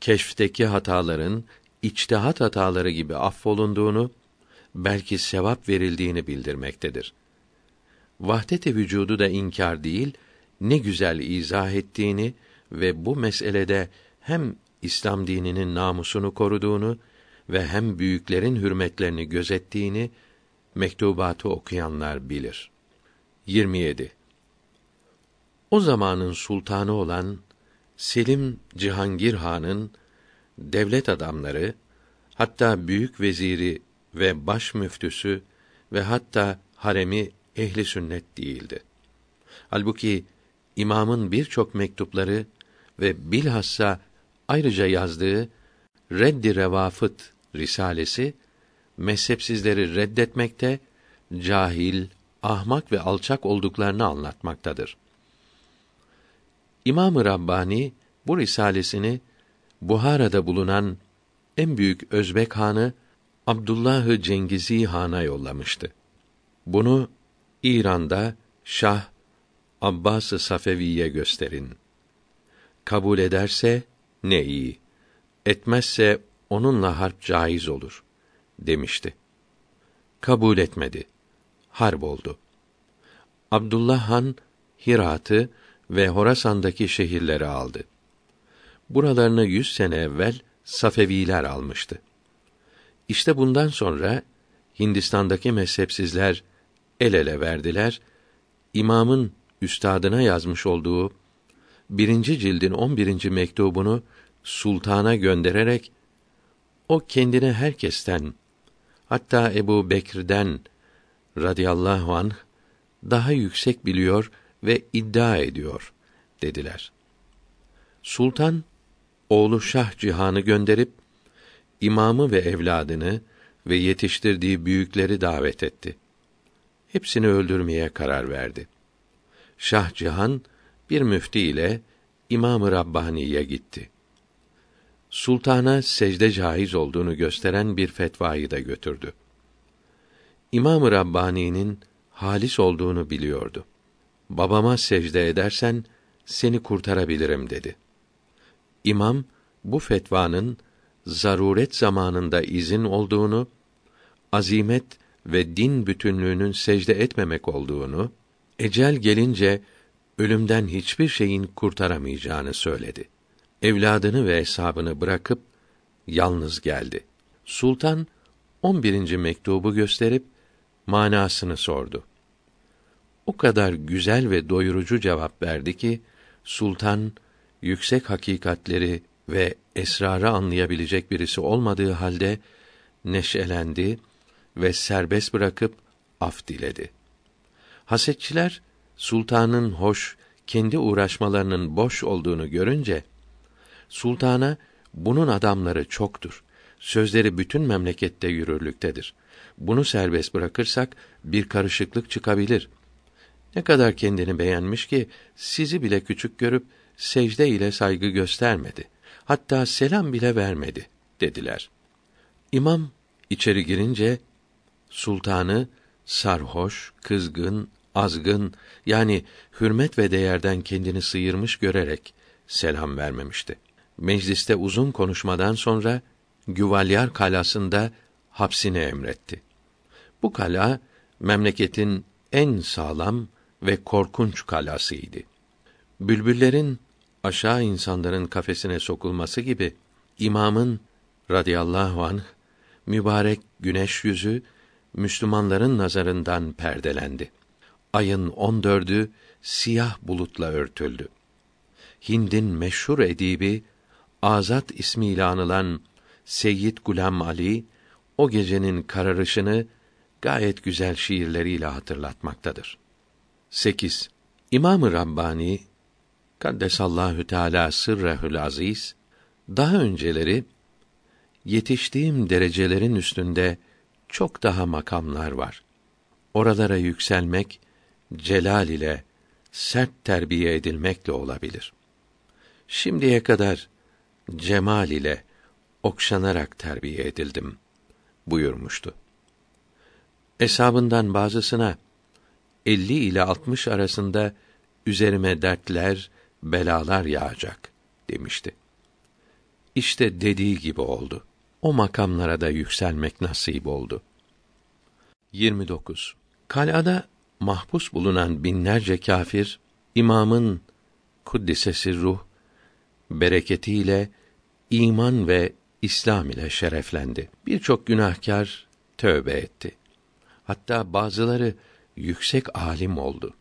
Keşfteki hataların içtihat hataları gibi affolunduğunu, belki sevap verildiğini bildirmektedir. Vahdet-i vücudu da inkar değil, ne güzel izah ettiğini ve bu meselede hem İslam dininin namusunu koruduğunu ve hem büyüklerin hürmetlerini gözettiğini mektubatı okuyanlar bilir. 27. O zamanın sultanı olan Selim Cihangir Han'ın devlet adamları, hatta büyük veziri ve baş müftüsü ve hatta haremi ehli sünnet değildi. Halbuki imamın birçok mektupları ve bilhassa ayrıca yazdığı Reddi Revafıt risalesi mezhepsizleri reddetmekte, cahil, ahmak ve alçak olduklarını anlatmaktadır. İmam-ı Rabbani bu risalesini Buhara'da bulunan en büyük Özbek hanı Abdullahı Cengizi Han'a yollamıştı. Bunu İran'da Şah Abbas-ı Safevi'ye gösterin. Kabul ederse ne iyi. Etmezse onunla harp caiz olur demişti. Kabul etmedi. Harp oldu. Abdullah Han Hirat'ı ve Horasan'daki şehirleri aldı. Buralarını yüz sene evvel Safeviler almıştı. İşte bundan sonra Hindistan'daki mezhepsizler el ele verdiler. İmamın üstadına yazmış olduğu birinci cildin on birinci mektubunu sultana göndererek o kendine herkesten hatta Ebu Bekir'den radıyallahu anh daha yüksek biliyor ve iddia ediyor dediler. Sultan oğlu Şah Cihan'ı gönderip imamı ve evladını ve yetiştirdiği büyükleri davet etti. Hepsini öldürmeye karar verdi. Şah Cihan bir müfti ile İmam-ı Rabbani'ye gitti. Sultana secde caiz olduğunu gösteren bir fetvayı da götürdü. İmam-ı Rabbani'nin halis olduğunu biliyordu. Babama secde edersen seni kurtarabilirim dedi. İmam bu fetvanın zaruret zamanında izin olduğunu, azimet ve din bütünlüğünün secde etmemek olduğunu, ecel gelince ölümden hiçbir şeyin kurtaramayacağını söyledi. Evladını ve hesabını bırakıp yalnız geldi. Sultan 11. mektubu gösterip manasını sordu. O kadar güzel ve doyurucu cevap verdi ki sultan yüksek hakikatleri ve esrarı anlayabilecek birisi olmadığı halde neşelendi ve serbest bırakıp af diledi. Hasetçiler sultanın hoş, kendi uğraşmalarının boş olduğunu görünce sultana bunun adamları çoktur. Sözleri bütün memlekette yürürlüktedir. Bunu serbest bırakırsak bir karışıklık çıkabilir. Ne kadar kendini beğenmiş ki sizi bile küçük görüp secde ile saygı göstermedi. Hatta selam bile vermedi dediler. İmam içeri girince sultanı sarhoş, kızgın, azgın yani hürmet ve değerden kendini sıyırmış görerek selam vermemişti. Mecliste uzun konuşmadan sonra Güvalyar kalasında hapsini emretti. Bu kala memleketin en sağlam ve korkunç kalasıydı. Bülbüllerin aşağı insanların kafesine sokulması gibi imamın radıyallahu anh mübarek güneş yüzü Müslümanların nazarından perdelendi. Ayın on dördü siyah bulutla örtüldü. Hind'in meşhur edibi Azat ismiyle anılan Seyyid Gulam Ali o gecenin kararışını gayet güzel şiirleriyle hatırlatmaktadır. 8. İmam-ı Rabbani Kaddesallahu Teala sırrehül aziz daha önceleri yetiştiğim derecelerin üstünde çok daha makamlar var. Oralara yükselmek celal ile sert terbiye edilmekle olabilir. Şimdiye kadar cemal ile okşanarak terbiye edildim buyurmuştu. Eshabından bazısına 50 ile 60 arasında üzerime dertler, belalar yağacak demişti. İşte dediği gibi oldu. O makamlara da yükselmek nasip oldu. 29. Kalada mahpus bulunan binlerce kafir imamın kuddisesi ruh bereketiyle iman ve İslam ile şereflendi. Birçok günahkar tövbe etti. Hatta bazıları yüksek alim oldu.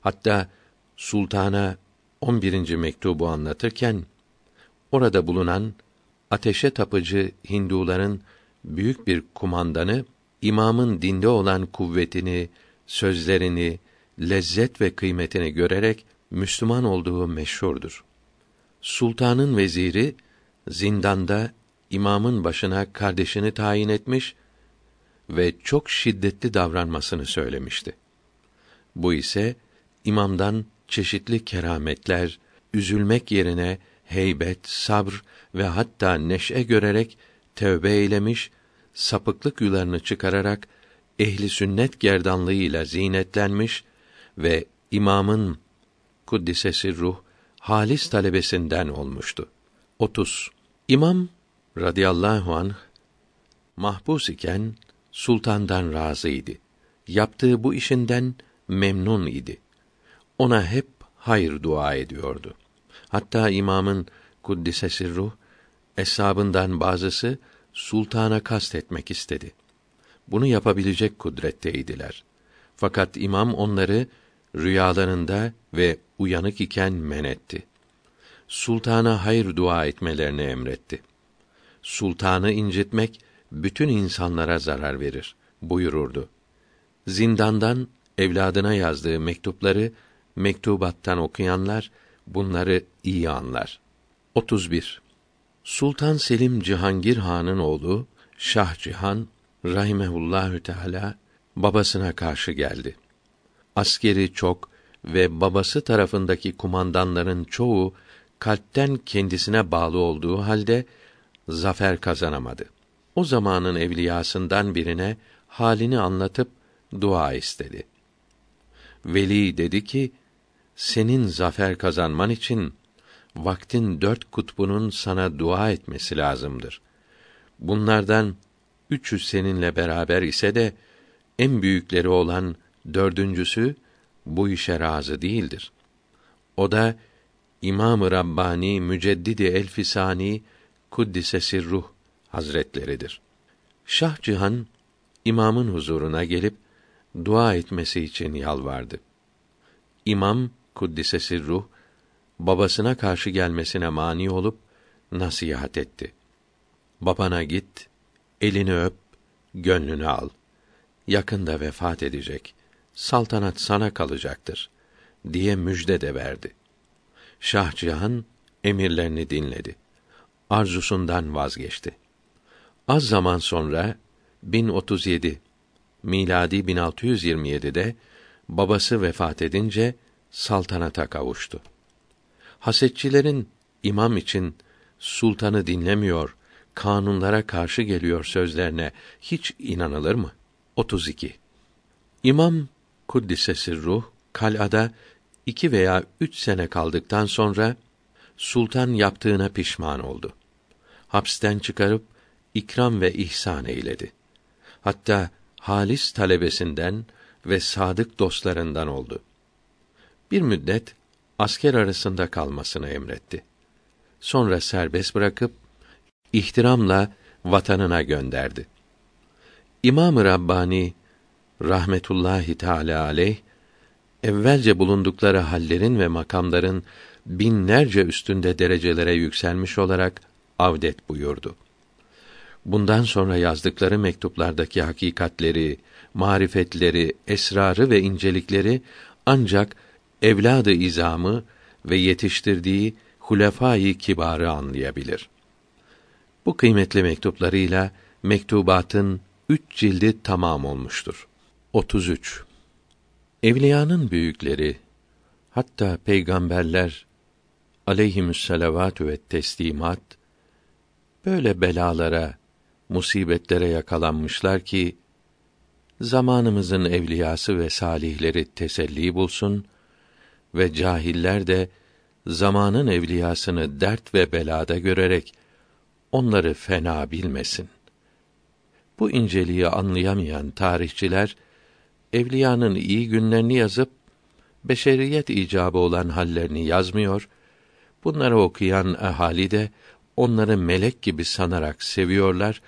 Hatta sultana 11. mektubu anlatırken orada bulunan ateşe tapıcı Hinduların büyük bir kumandanı imamın dinde olan kuvvetini, sözlerini, lezzet ve kıymetini görerek Müslüman olduğu meşhurdur. Sultanın veziri zindanda imamın başına kardeşini tayin etmiş ve çok şiddetli davranmasını söylemişti. Bu ise imamdan çeşitli kerametler, üzülmek yerine heybet, sabr ve hatta neşe görerek tövbe eylemiş, sapıklık yularını çıkararak ehli sünnet gerdanlığıyla zinetlenmiş ve imamın kuddisesi ruh halis talebesinden olmuştu. 30. İmam radıyallahu anh mahpus iken sultandan razıydı. Yaptığı bu işinden memnun idi. Ona hep hayır dua ediyordu. Hatta imamın kuddisesi ruh eshabından bazısı sultana kastetmek istedi. Bunu yapabilecek kudretteydiler. Fakat imam onları rüyalarında ve uyanık iken men etti. Sultana hayır dua etmelerini emretti. Sultanı incitmek bütün insanlara zarar verir buyururdu. Zindandan evladına yazdığı mektupları mektubattan okuyanlar bunları iyi anlar. 31. Sultan Selim Cihangir Han'ın oğlu Şah Cihan rahimehullahü teala babasına karşı geldi. Askeri çok ve babası tarafındaki kumandanların çoğu kalpten kendisine bağlı olduğu halde zafer kazanamadı. O zamanın evliyasından birine halini anlatıp dua istedi. Veli dedi ki, senin zafer kazanman için vaktin dört kutbunun sana dua etmesi lazımdır. Bunlardan üçü seninle beraber ise de en büyükleri olan dördüncüsü bu işe razı değildir. O da İmam-ı Rabbani Müceddidi Elfisani Kuddise Sirruh Hazretleridir. Şah Cihan imamın huzuruna gelip dua etmesi için yalvardı. İmam Kuddise Sirruh babasına karşı gelmesine mani olup nasihat etti. Babana git, elini öp, gönlünü al. Yakında vefat edecek. Saltanat sana kalacaktır diye müjde de verdi. Şah Cihan emirlerini dinledi. Arzusundan vazgeçti. Az zaman sonra 1037 miladi 1627'de babası vefat edince saltanata kavuştu. Hasetçilerin imam için sultanı dinlemiyor, kanunlara karşı geliyor sözlerine hiç inanılır mı? 32. İmam Kuddisesi ruh kalada iki veya üç sene kaldıktan sonra sultan yaptığına pişman oldu. Hapsten çıkarıp ikram ve ihsan eyledi. Hatta halis talebesinden ve sadık dostlarından oldu. Bir müddet asker arasında kalmasını emretti. Sonra serbest bırakıp ihtiramla vatanına gönderdi. İmam-ı Rabbani rahmetullahi teala aleyh evvelce bulundukları hallerin ve makamların binlerce üstünde derecelere yükselmiş olarak avdet buyurdu. Bundan sonra yazdıkları mektuplardaki hakikatleri, marifetleri, esrarı ve incelikleri ancak evladı izamı ve yetiştirdiği hulefâ-i kibarı anlayabilir. Bu kıymetli mektuplarıyla mektubatın üç cildi tamam olmuştur. 33. Evliyanın büyükleri, hatta peygamberler aleyhimüsselavatü ve teslimat böyle belalara, musibetlere yakalanmışlar ki zamanımızın evliyası ve salihleri teselli bulsun ve cahiller de zamanın evliyasını dert ve belada görerek onları fena bilmesin. Bu inceliği anlayamayan tarihçiler evliyanın iyi günlerini yazıp beşeriyet icabı olan hallerini yazmıyor. Bunları okuyan ahali de onları melek gibi sanarak seviyorlar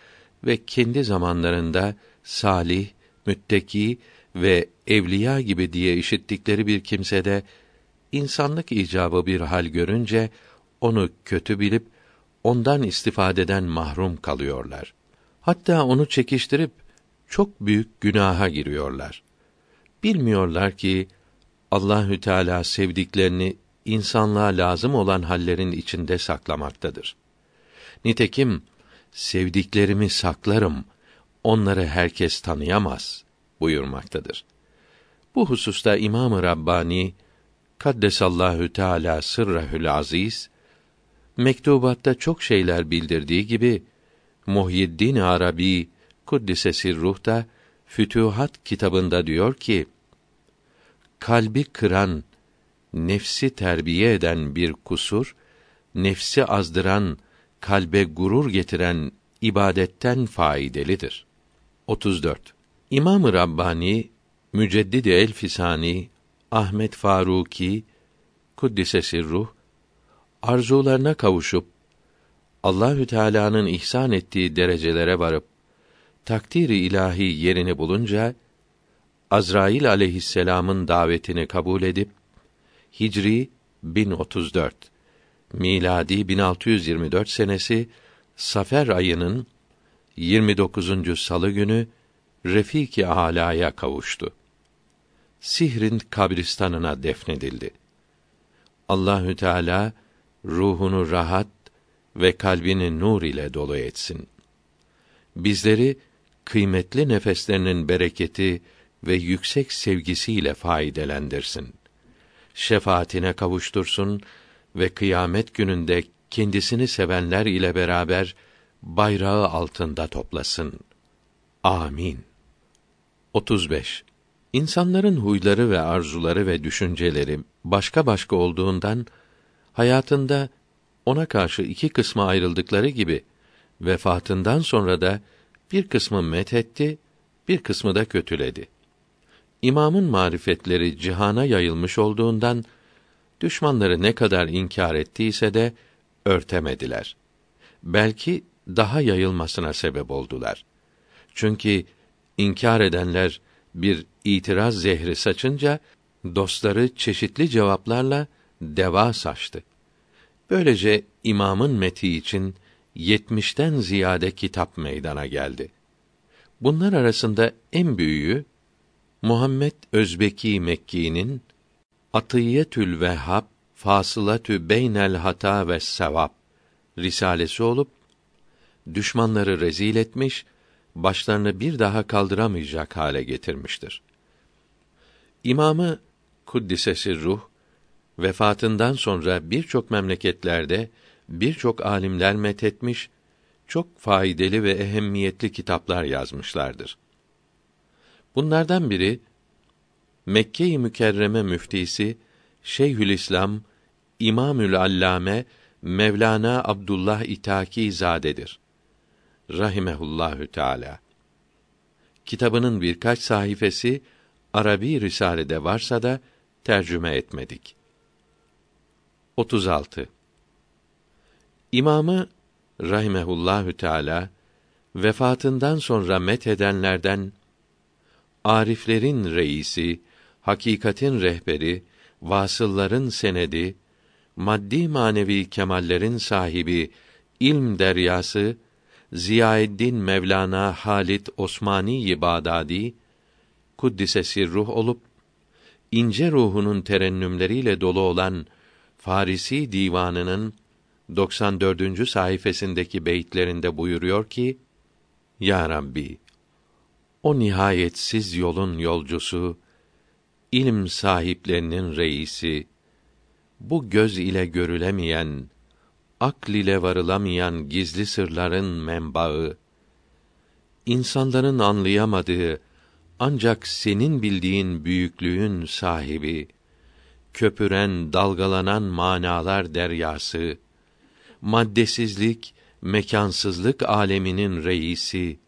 ve kendi zamanlarında salih, mütteki ve evliya gibi diye işittikleri bir kimsede insanlık icabı bir hal görünce onu kötü bilip ondan istifadeden mahrum kalıyorlar. Hatta onu çekiştirip çok büyük günaha giriyorlar. Bilmiyorlar ki Allahü Teala sevdiklerini insanlığa lazım olan hallerin içinde saklamaktadır. Nitekim sevdiklerimi saklarım, onları herkes tanıyamaz buyurmaktadır. Bu hususta İmam-ı Rabbani Kaddesallahu Teala sırrehül aziz mektubatta çok şeyler bildirdiği gibi Muhyiddin Arabi Kuddise ruh da Fütuhat kitabında diyor ki kalbi kıran, nefsi terbiye eden bir kusur, nefsi azdıran, kalbe gurur getiren ibadetten faidelidir. 34. İmam-ı Rabbani Müceddid-i Elfisani Ahmet Faruki Kuddise ruh arzularına kavuşup Allahü Teala'nın ihsan ettiği derecelere varıp takdiri ilahi yerini bulunca Azrail aleyhisselam'ın davetini kabul edip Hicri 1034 miladi 1624 senesi Safer ayının 29. salı günü Refiki Ala'ya kavuştu. Sihrin kabristanına defnedildi. Allahü Teala ruhunu rahat ve kalbini nur ile dolu etsin. Bizleri kıymetli nefeslerinin bereketi ve yüksek sevgisiyle faydelendirsin. Şefaatine kavuştursun ve kıyamet gününde kendisini sevenler ile beraber bayrağı altında toplasın. Amin. 35. İnsanların huyları ve arzuları ve düşünceleri başka başka olduğundan hayatında ona karşı iki kısma ayrıldıkları gibi vefatından sonra da bir kısmı methetti, bir kısmı da kötüledi. İmamın marifetleri cihana yayılmış olduğundan düşmanları ne kadar inkar ettiyse de örtemediler. Belki daha yayılmasına sebep oldular. Çünkü inkar edenler bir itiraz zehri saçınca dostları çeşitli cevaplarla deva saçtı. Böylece imamın meti için yetmişten ziyade kitap meydana geldi. Bunlar arasında en büyüğü Muhammed Özbeki Mekki'nin Atiyetül Vehhab Fasılatü Beynel Hata ve Sevap risalesi olup düşmanları rezil etmiş, başlarını bir daha kaldıramayacak hale getirmiştir. İmamı Kuddisesi ruh vefatından sonra birçok memleketlerde birçok alimler methetmiş, çok faydalı ve ehemmiyetli kitaplar yazmışlardır. Bunlardan biri Mekke-i Mükerreme müftisi Şeyhülislam İmamül Allame Mevlana Abdullah İtaki zadedir. Rahimehullahü Teala. Kitabının birkaç sayfası Arabi risalede varsa da tercüme etmedik. 36 İmamı rahimehullahü teala vefatından sonra met edenlerden ariflerin reisi, hakikatin rehberi, vasılların senedi, maddi manevi kemallerin sahibi ilm deryası Ziyaeddin Mevlana Halit Osmani Bağdadi kuddise ruh olup ince ruhunun terennümleriyle dolu olan Farisi divanının 94. sayfasındaki beyitlerinde buyuruyor ki: Ya Rabbi, o nihayetsiz yolun yolcusu, ilim sahiplerinin reisi, bu göz ile görülemeyen, akl ile varılamayan gizli sırların menbaı, insanların anlayamadığı ancak senin bildiğin büyüklüğün sahibi, köpüren, dalgalanan manalar deryası, maddesizlik, mekansızlık aleminin reisi,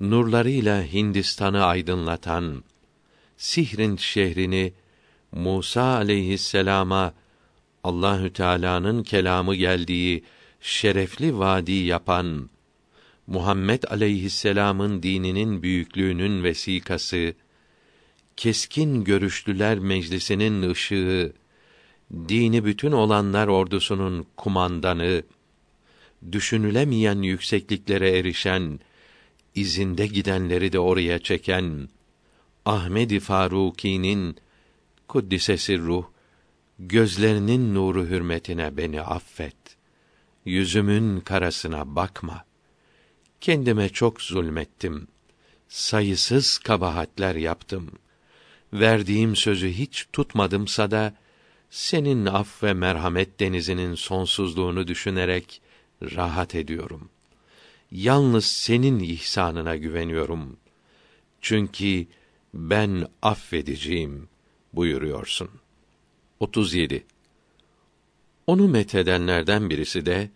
nurlarıyla Hindistan'ı aydınlatan, Sihrin şehrini Musa aleyhisselama Allahü Teala'nın kelamı geldiği şerefli vadi yapan Muhammed aleyhisselam'ın dininin büyüklüğünün vesikası, keskin görüşlüler meclisinin ışığı, dini bütün olanlar ordusunun kumandanı, düşünülemeyen yüksekliklere erişen, izinde gidenleri de oraya çeken Ahmedi Faruki'nin kuddisesi ruh gözlerinin nuru hürmetine beni affet. Yüzümün karasına bakma. Kendime çok zulmettim. Sayısız kabahatler yaptım. Verdiğim sözü hiç tutmadımsa da senin af ve merhamet denizinin sonsuzluğunu düşünerek rahat ediyorum. Yalnız senin ihsanına güveniyorum. Çünkü ben affedeceğim buyuruyorsun. 37. Onu methedenlerden birisi de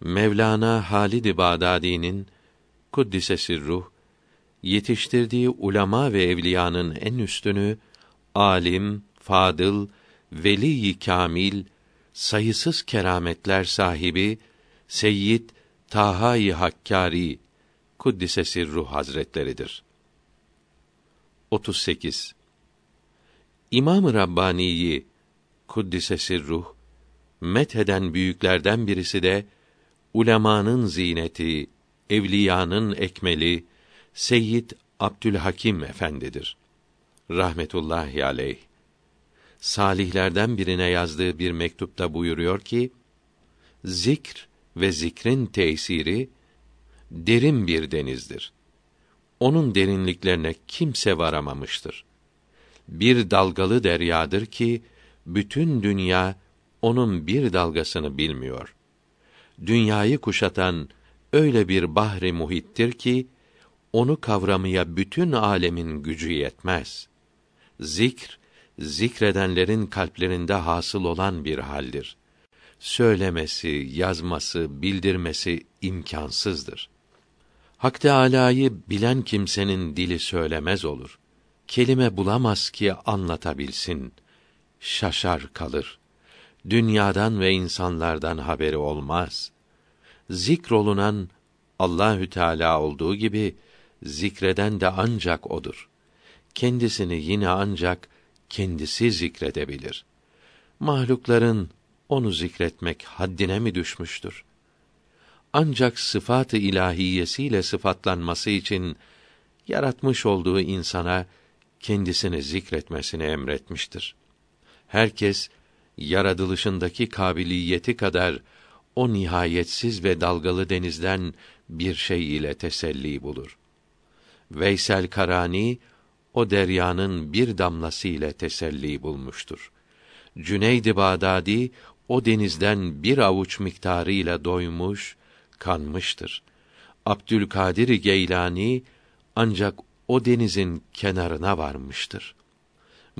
Mevlana Halid-i Bağdadi'nin kuddisesi ruh yetiştirdiği ulema ve evliyanın en üstünü alim, fadıl, veli kamil, sayısız kerametler sahibi Seyyid Taha-i Hakkari kuddisesi ruh hazretleridir. 38. İmam-ı Rabbani'yi kuddisesi ruh metheden büyüklerden birisi de ulemanın zineti, evliyanın ekmeli Seyyid Abdülhakim Efendidir. Rahmetullahi aleyh. Salihlerden birine yazdığı bir mektupta buyuruyor ki: Zikr ve zikrin tesiri derin bir denizdir. Onun derinliklerine kimse varamamıştır. Bir dalgalı deryadır ki bütün dünya onun bir dalgasını bilmiyor. Dünyayı kuşatan öyle bir bahri muhittir ki onu kavramaya bütün alemin gücü yetmez. Zikr zikredenlerin kalplerinde hasıl olan bir haldir. Söylemesi, yazması, bildirmesi imkansızdır. Hak Teâlâ'yı bilen kimsenin dili söylemez olur. Kelime bulamaz ki anlatabilsin. Şaşar kalır. Dünyadan ve insanlardan haberi olmaz. Zikrolunan Allahü Teala olduğu gibi zikreden de ancak odur. Kendisini yine ancak kendisi zikredebilir. Mahlukların onu zikretmek haddine mi düşmüştür? Ancak sıfat-ı ilahiyesiyle sıfatlanması için yaratmış olduğu insana kendisini zikretmesini emretmiştir. Herkes yaratılışındaki kabiliyeti kadar o nihayetsiz ve dalgalı denizden bir şey ile teselli bulur. Veysel Karani o deryanın bir damlası ile teselli bulmuştur. Cüneyd-i Bağdadi o denizden bir avuç miktarıyla doymuş, kanmıştır. Abdülkadir Geylani ancak o denizin kenarına varmıştır.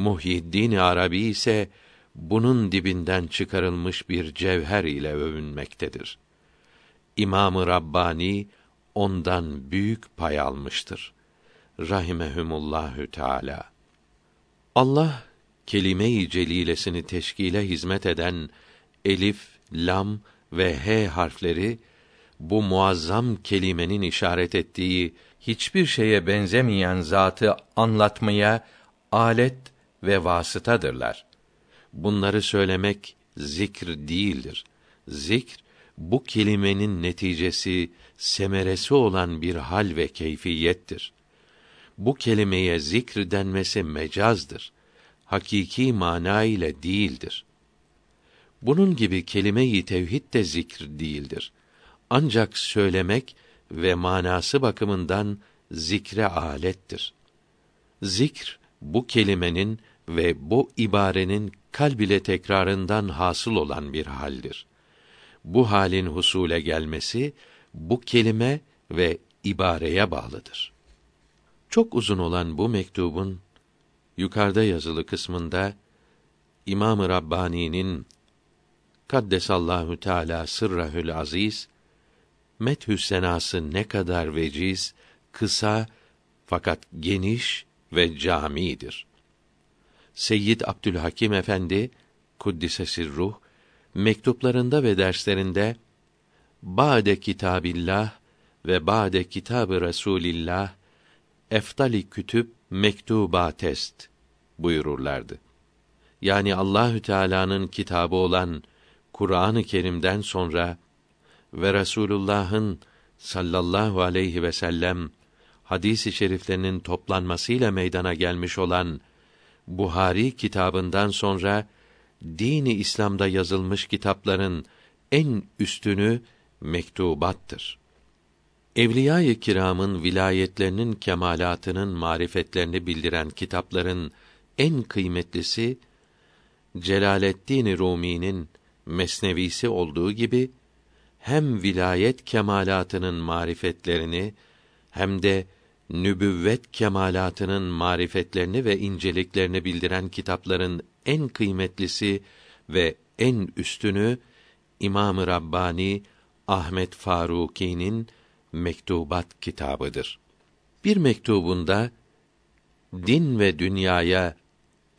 Muhyiddin Arabi ise bunun dibinden çıkarılmış bir cevher ile övünmektedir. İmamı Rabbani ondan büyük pay almıştır. Rahimehumullahü Teala. Allah kelime-i celilesini teşkile hizmet eden elif, lam ve h harfleri bu muazzam kelimenin işaret ettiği hiçbir şeye benzemeyen zatı anlatmaya alet ve vasıtadırlar. Bunları söylemek zikr değildir. Zikr bu kelimenin neticesi, semeresi olan bir hal ve keyfiyettir. Bu kelimeye zikr denmesi mecazdır. Hakiki mana ile değildir. Bunun gibi kelime-i tevhid de zikr değildir. Ancak söylemek ve manası bakımından zikre alettir. Zikr bu kelimenin ve bu ibarenin kalb ile tekrarından hasıl olan bir haldir. Bu halin husule gelmesi bu kelime ve ibareye bağlıdır. Çok uzun olan bu mektubun yukarıda yazılı kısmında İmam-ı Rabbani'nin Kaddesallahu Teala sırrahül aziz methü senası ne kadar veciz, kısa fakat geniş ve camidir. Seyyid Abdülhakim Efendi kuddise ruh mektuplarında ve derslerinde Ba'de kitabillah ve ba'de kitabı Resulillah eftali kütüb mektubatest buyururlardı. Yani Allahü Teala'nın kitabı olan Kur'an-ı Kerim'den sonra ve Resulullah'ın sallallahu aleyhi ve sellem hadis-i şeriflerinin toplanmasıyla meydana gelmiş olan Buhari kitabından sonra dini İslam'da yazılmış kitapların en üstünü mektubattır. Evliya-i kiramın vilayetlerinin kemalatının marifetlerini bildiren kitapların en kıymetlisi Celaleddin Rumi'nin Mesnevisi olduğu gibi hem vilayet kemalatının marifetlerini hem de nübüvvet kemalatının marifetlerini ve inceliklerini bildiren kitapların en kıymetlisi ve en üstünü İmam-ı Rabbani Ahmet Faruki'nin Mektubat kitabıdır. Bir mektubunda din ve dünyaya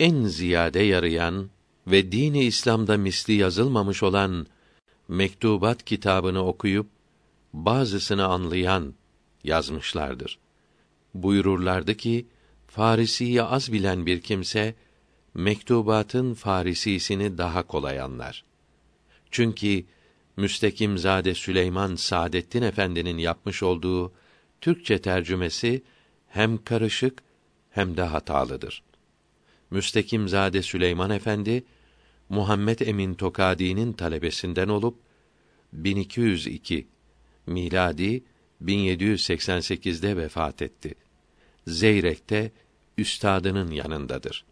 en ziyade yarayan ve dini İslam'da misli yazılmamış olan Mektubat kitabını okuyup bazısını anlayan yazmışlardır. Buyururlardı ki Farisiyi az bilen bir kimse mektubatın Farisisini daha kolay anlar. Çünkü Müstekimzade Süleyman Saadettin Efendi'nin yapmış olduğu Türkçe tercümesi hem karışık hem de hatalıdır. Müstekimzade Süleyman Efendi Muhammed Emin Tokadi'nin talebesinden olup 1202 miladi 1788'de vefat etti. Zeyrek'te üstadının yanındadır.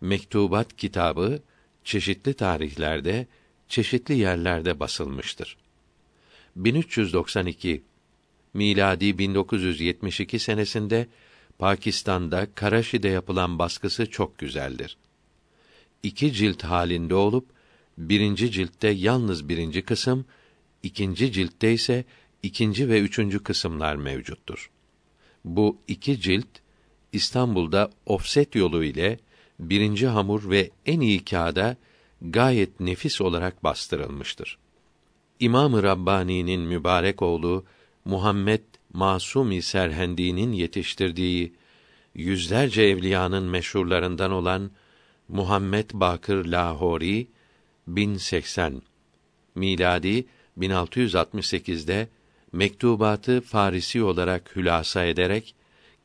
Mektubat kitabı çeşitli tarihlerde, çeşitli yerlerde basılmıştır. 1392 miladi 1972 senesinde Pakistan'da Karaşi'de yapılan baskısı çok güzeldir. İki cilt halinde olup birinci ciltte yalnız birinci kısım, ikinci ciltte ise ikinci ve üçüncü kısımlar mevcuttur. Bu iki cilt İstanbul'da ofset yolu ile birinci hamur ve en iyi kağıda gayet nefis olarak bastırılmıştır. İmam-ı Rabbani'nin mübarek oğlu Muhammed Masumi Serhendi'nin yetiştirdiği yüzlerce evliyanın meşhurlarından olan Muhammed Bakır Lahori 1080 miladi 1668'de mektubatı Farisi olarak hülasa ederek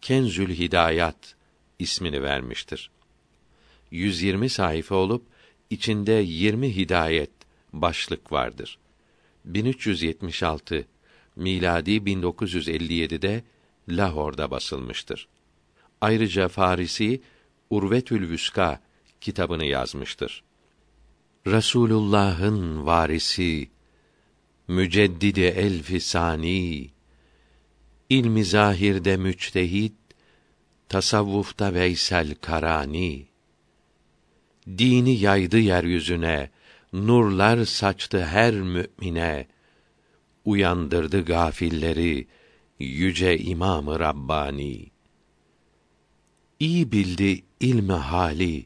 Kenzül Hidayat ismini vermiştir. 120 sayfa olup içinde 20 hidayet başlık vardır. 1376 miladi 1957'de Lahor'da basılmıştır. Ayrıca Farisi Urvetül Vüska kitabını yazmıştır. Rasulullah'ın varisi müceddidi elfi sani ilmi zahirde müçtehid tasavvufta Veysel Karani. Dini yaydı yeryüzüne nurlar saçtı her mümine. Uyandırdı gafilleri yüce İmamı Rabbani. İyi bildi ilmi hali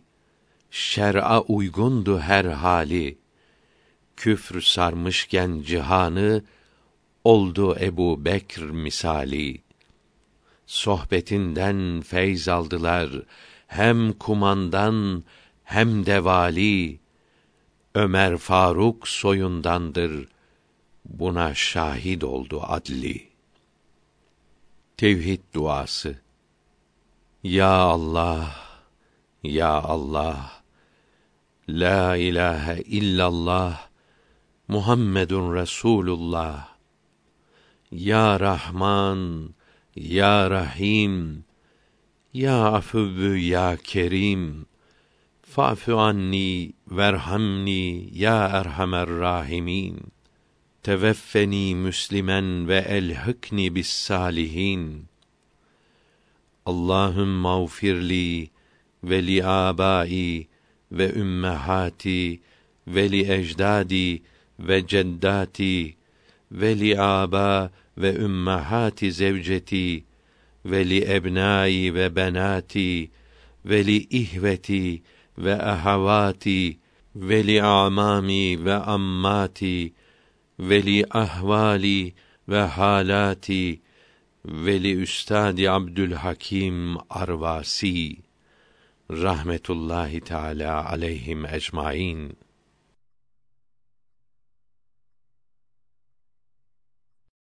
şer'a uygundu her hali küfr sarmışken cihanı oldu Ebu Bekr misali. Sohbetinden feyz aldılar hem kumandan hem de vali. Ömer Faruk soyundandır. Buna şahit oldu adli. Tevhid duası. Ya Allah, ya Allah. La ilahe illallah. Muhammedun Resulullah. Ya Rahman, Ya Rahim, Ya Afuvü Ya Kerim, Fa'fu anni verhamni ya erhamer rahimin. Teveffeni müslimen ve elhikni bis salihin. Allahümme mağfirli ve li abai ve ümmehati ve li ecdadi ve ceddati ve li aba ve ümmehati zevceti ve li ebnai ve benati ve li ihveti ve ahavati ve li amami ve ammati ve li ahvali ve halati ve li üstadi Abdülhakim Arvasi. Rahmetullahi teala aleyhim ecmaîn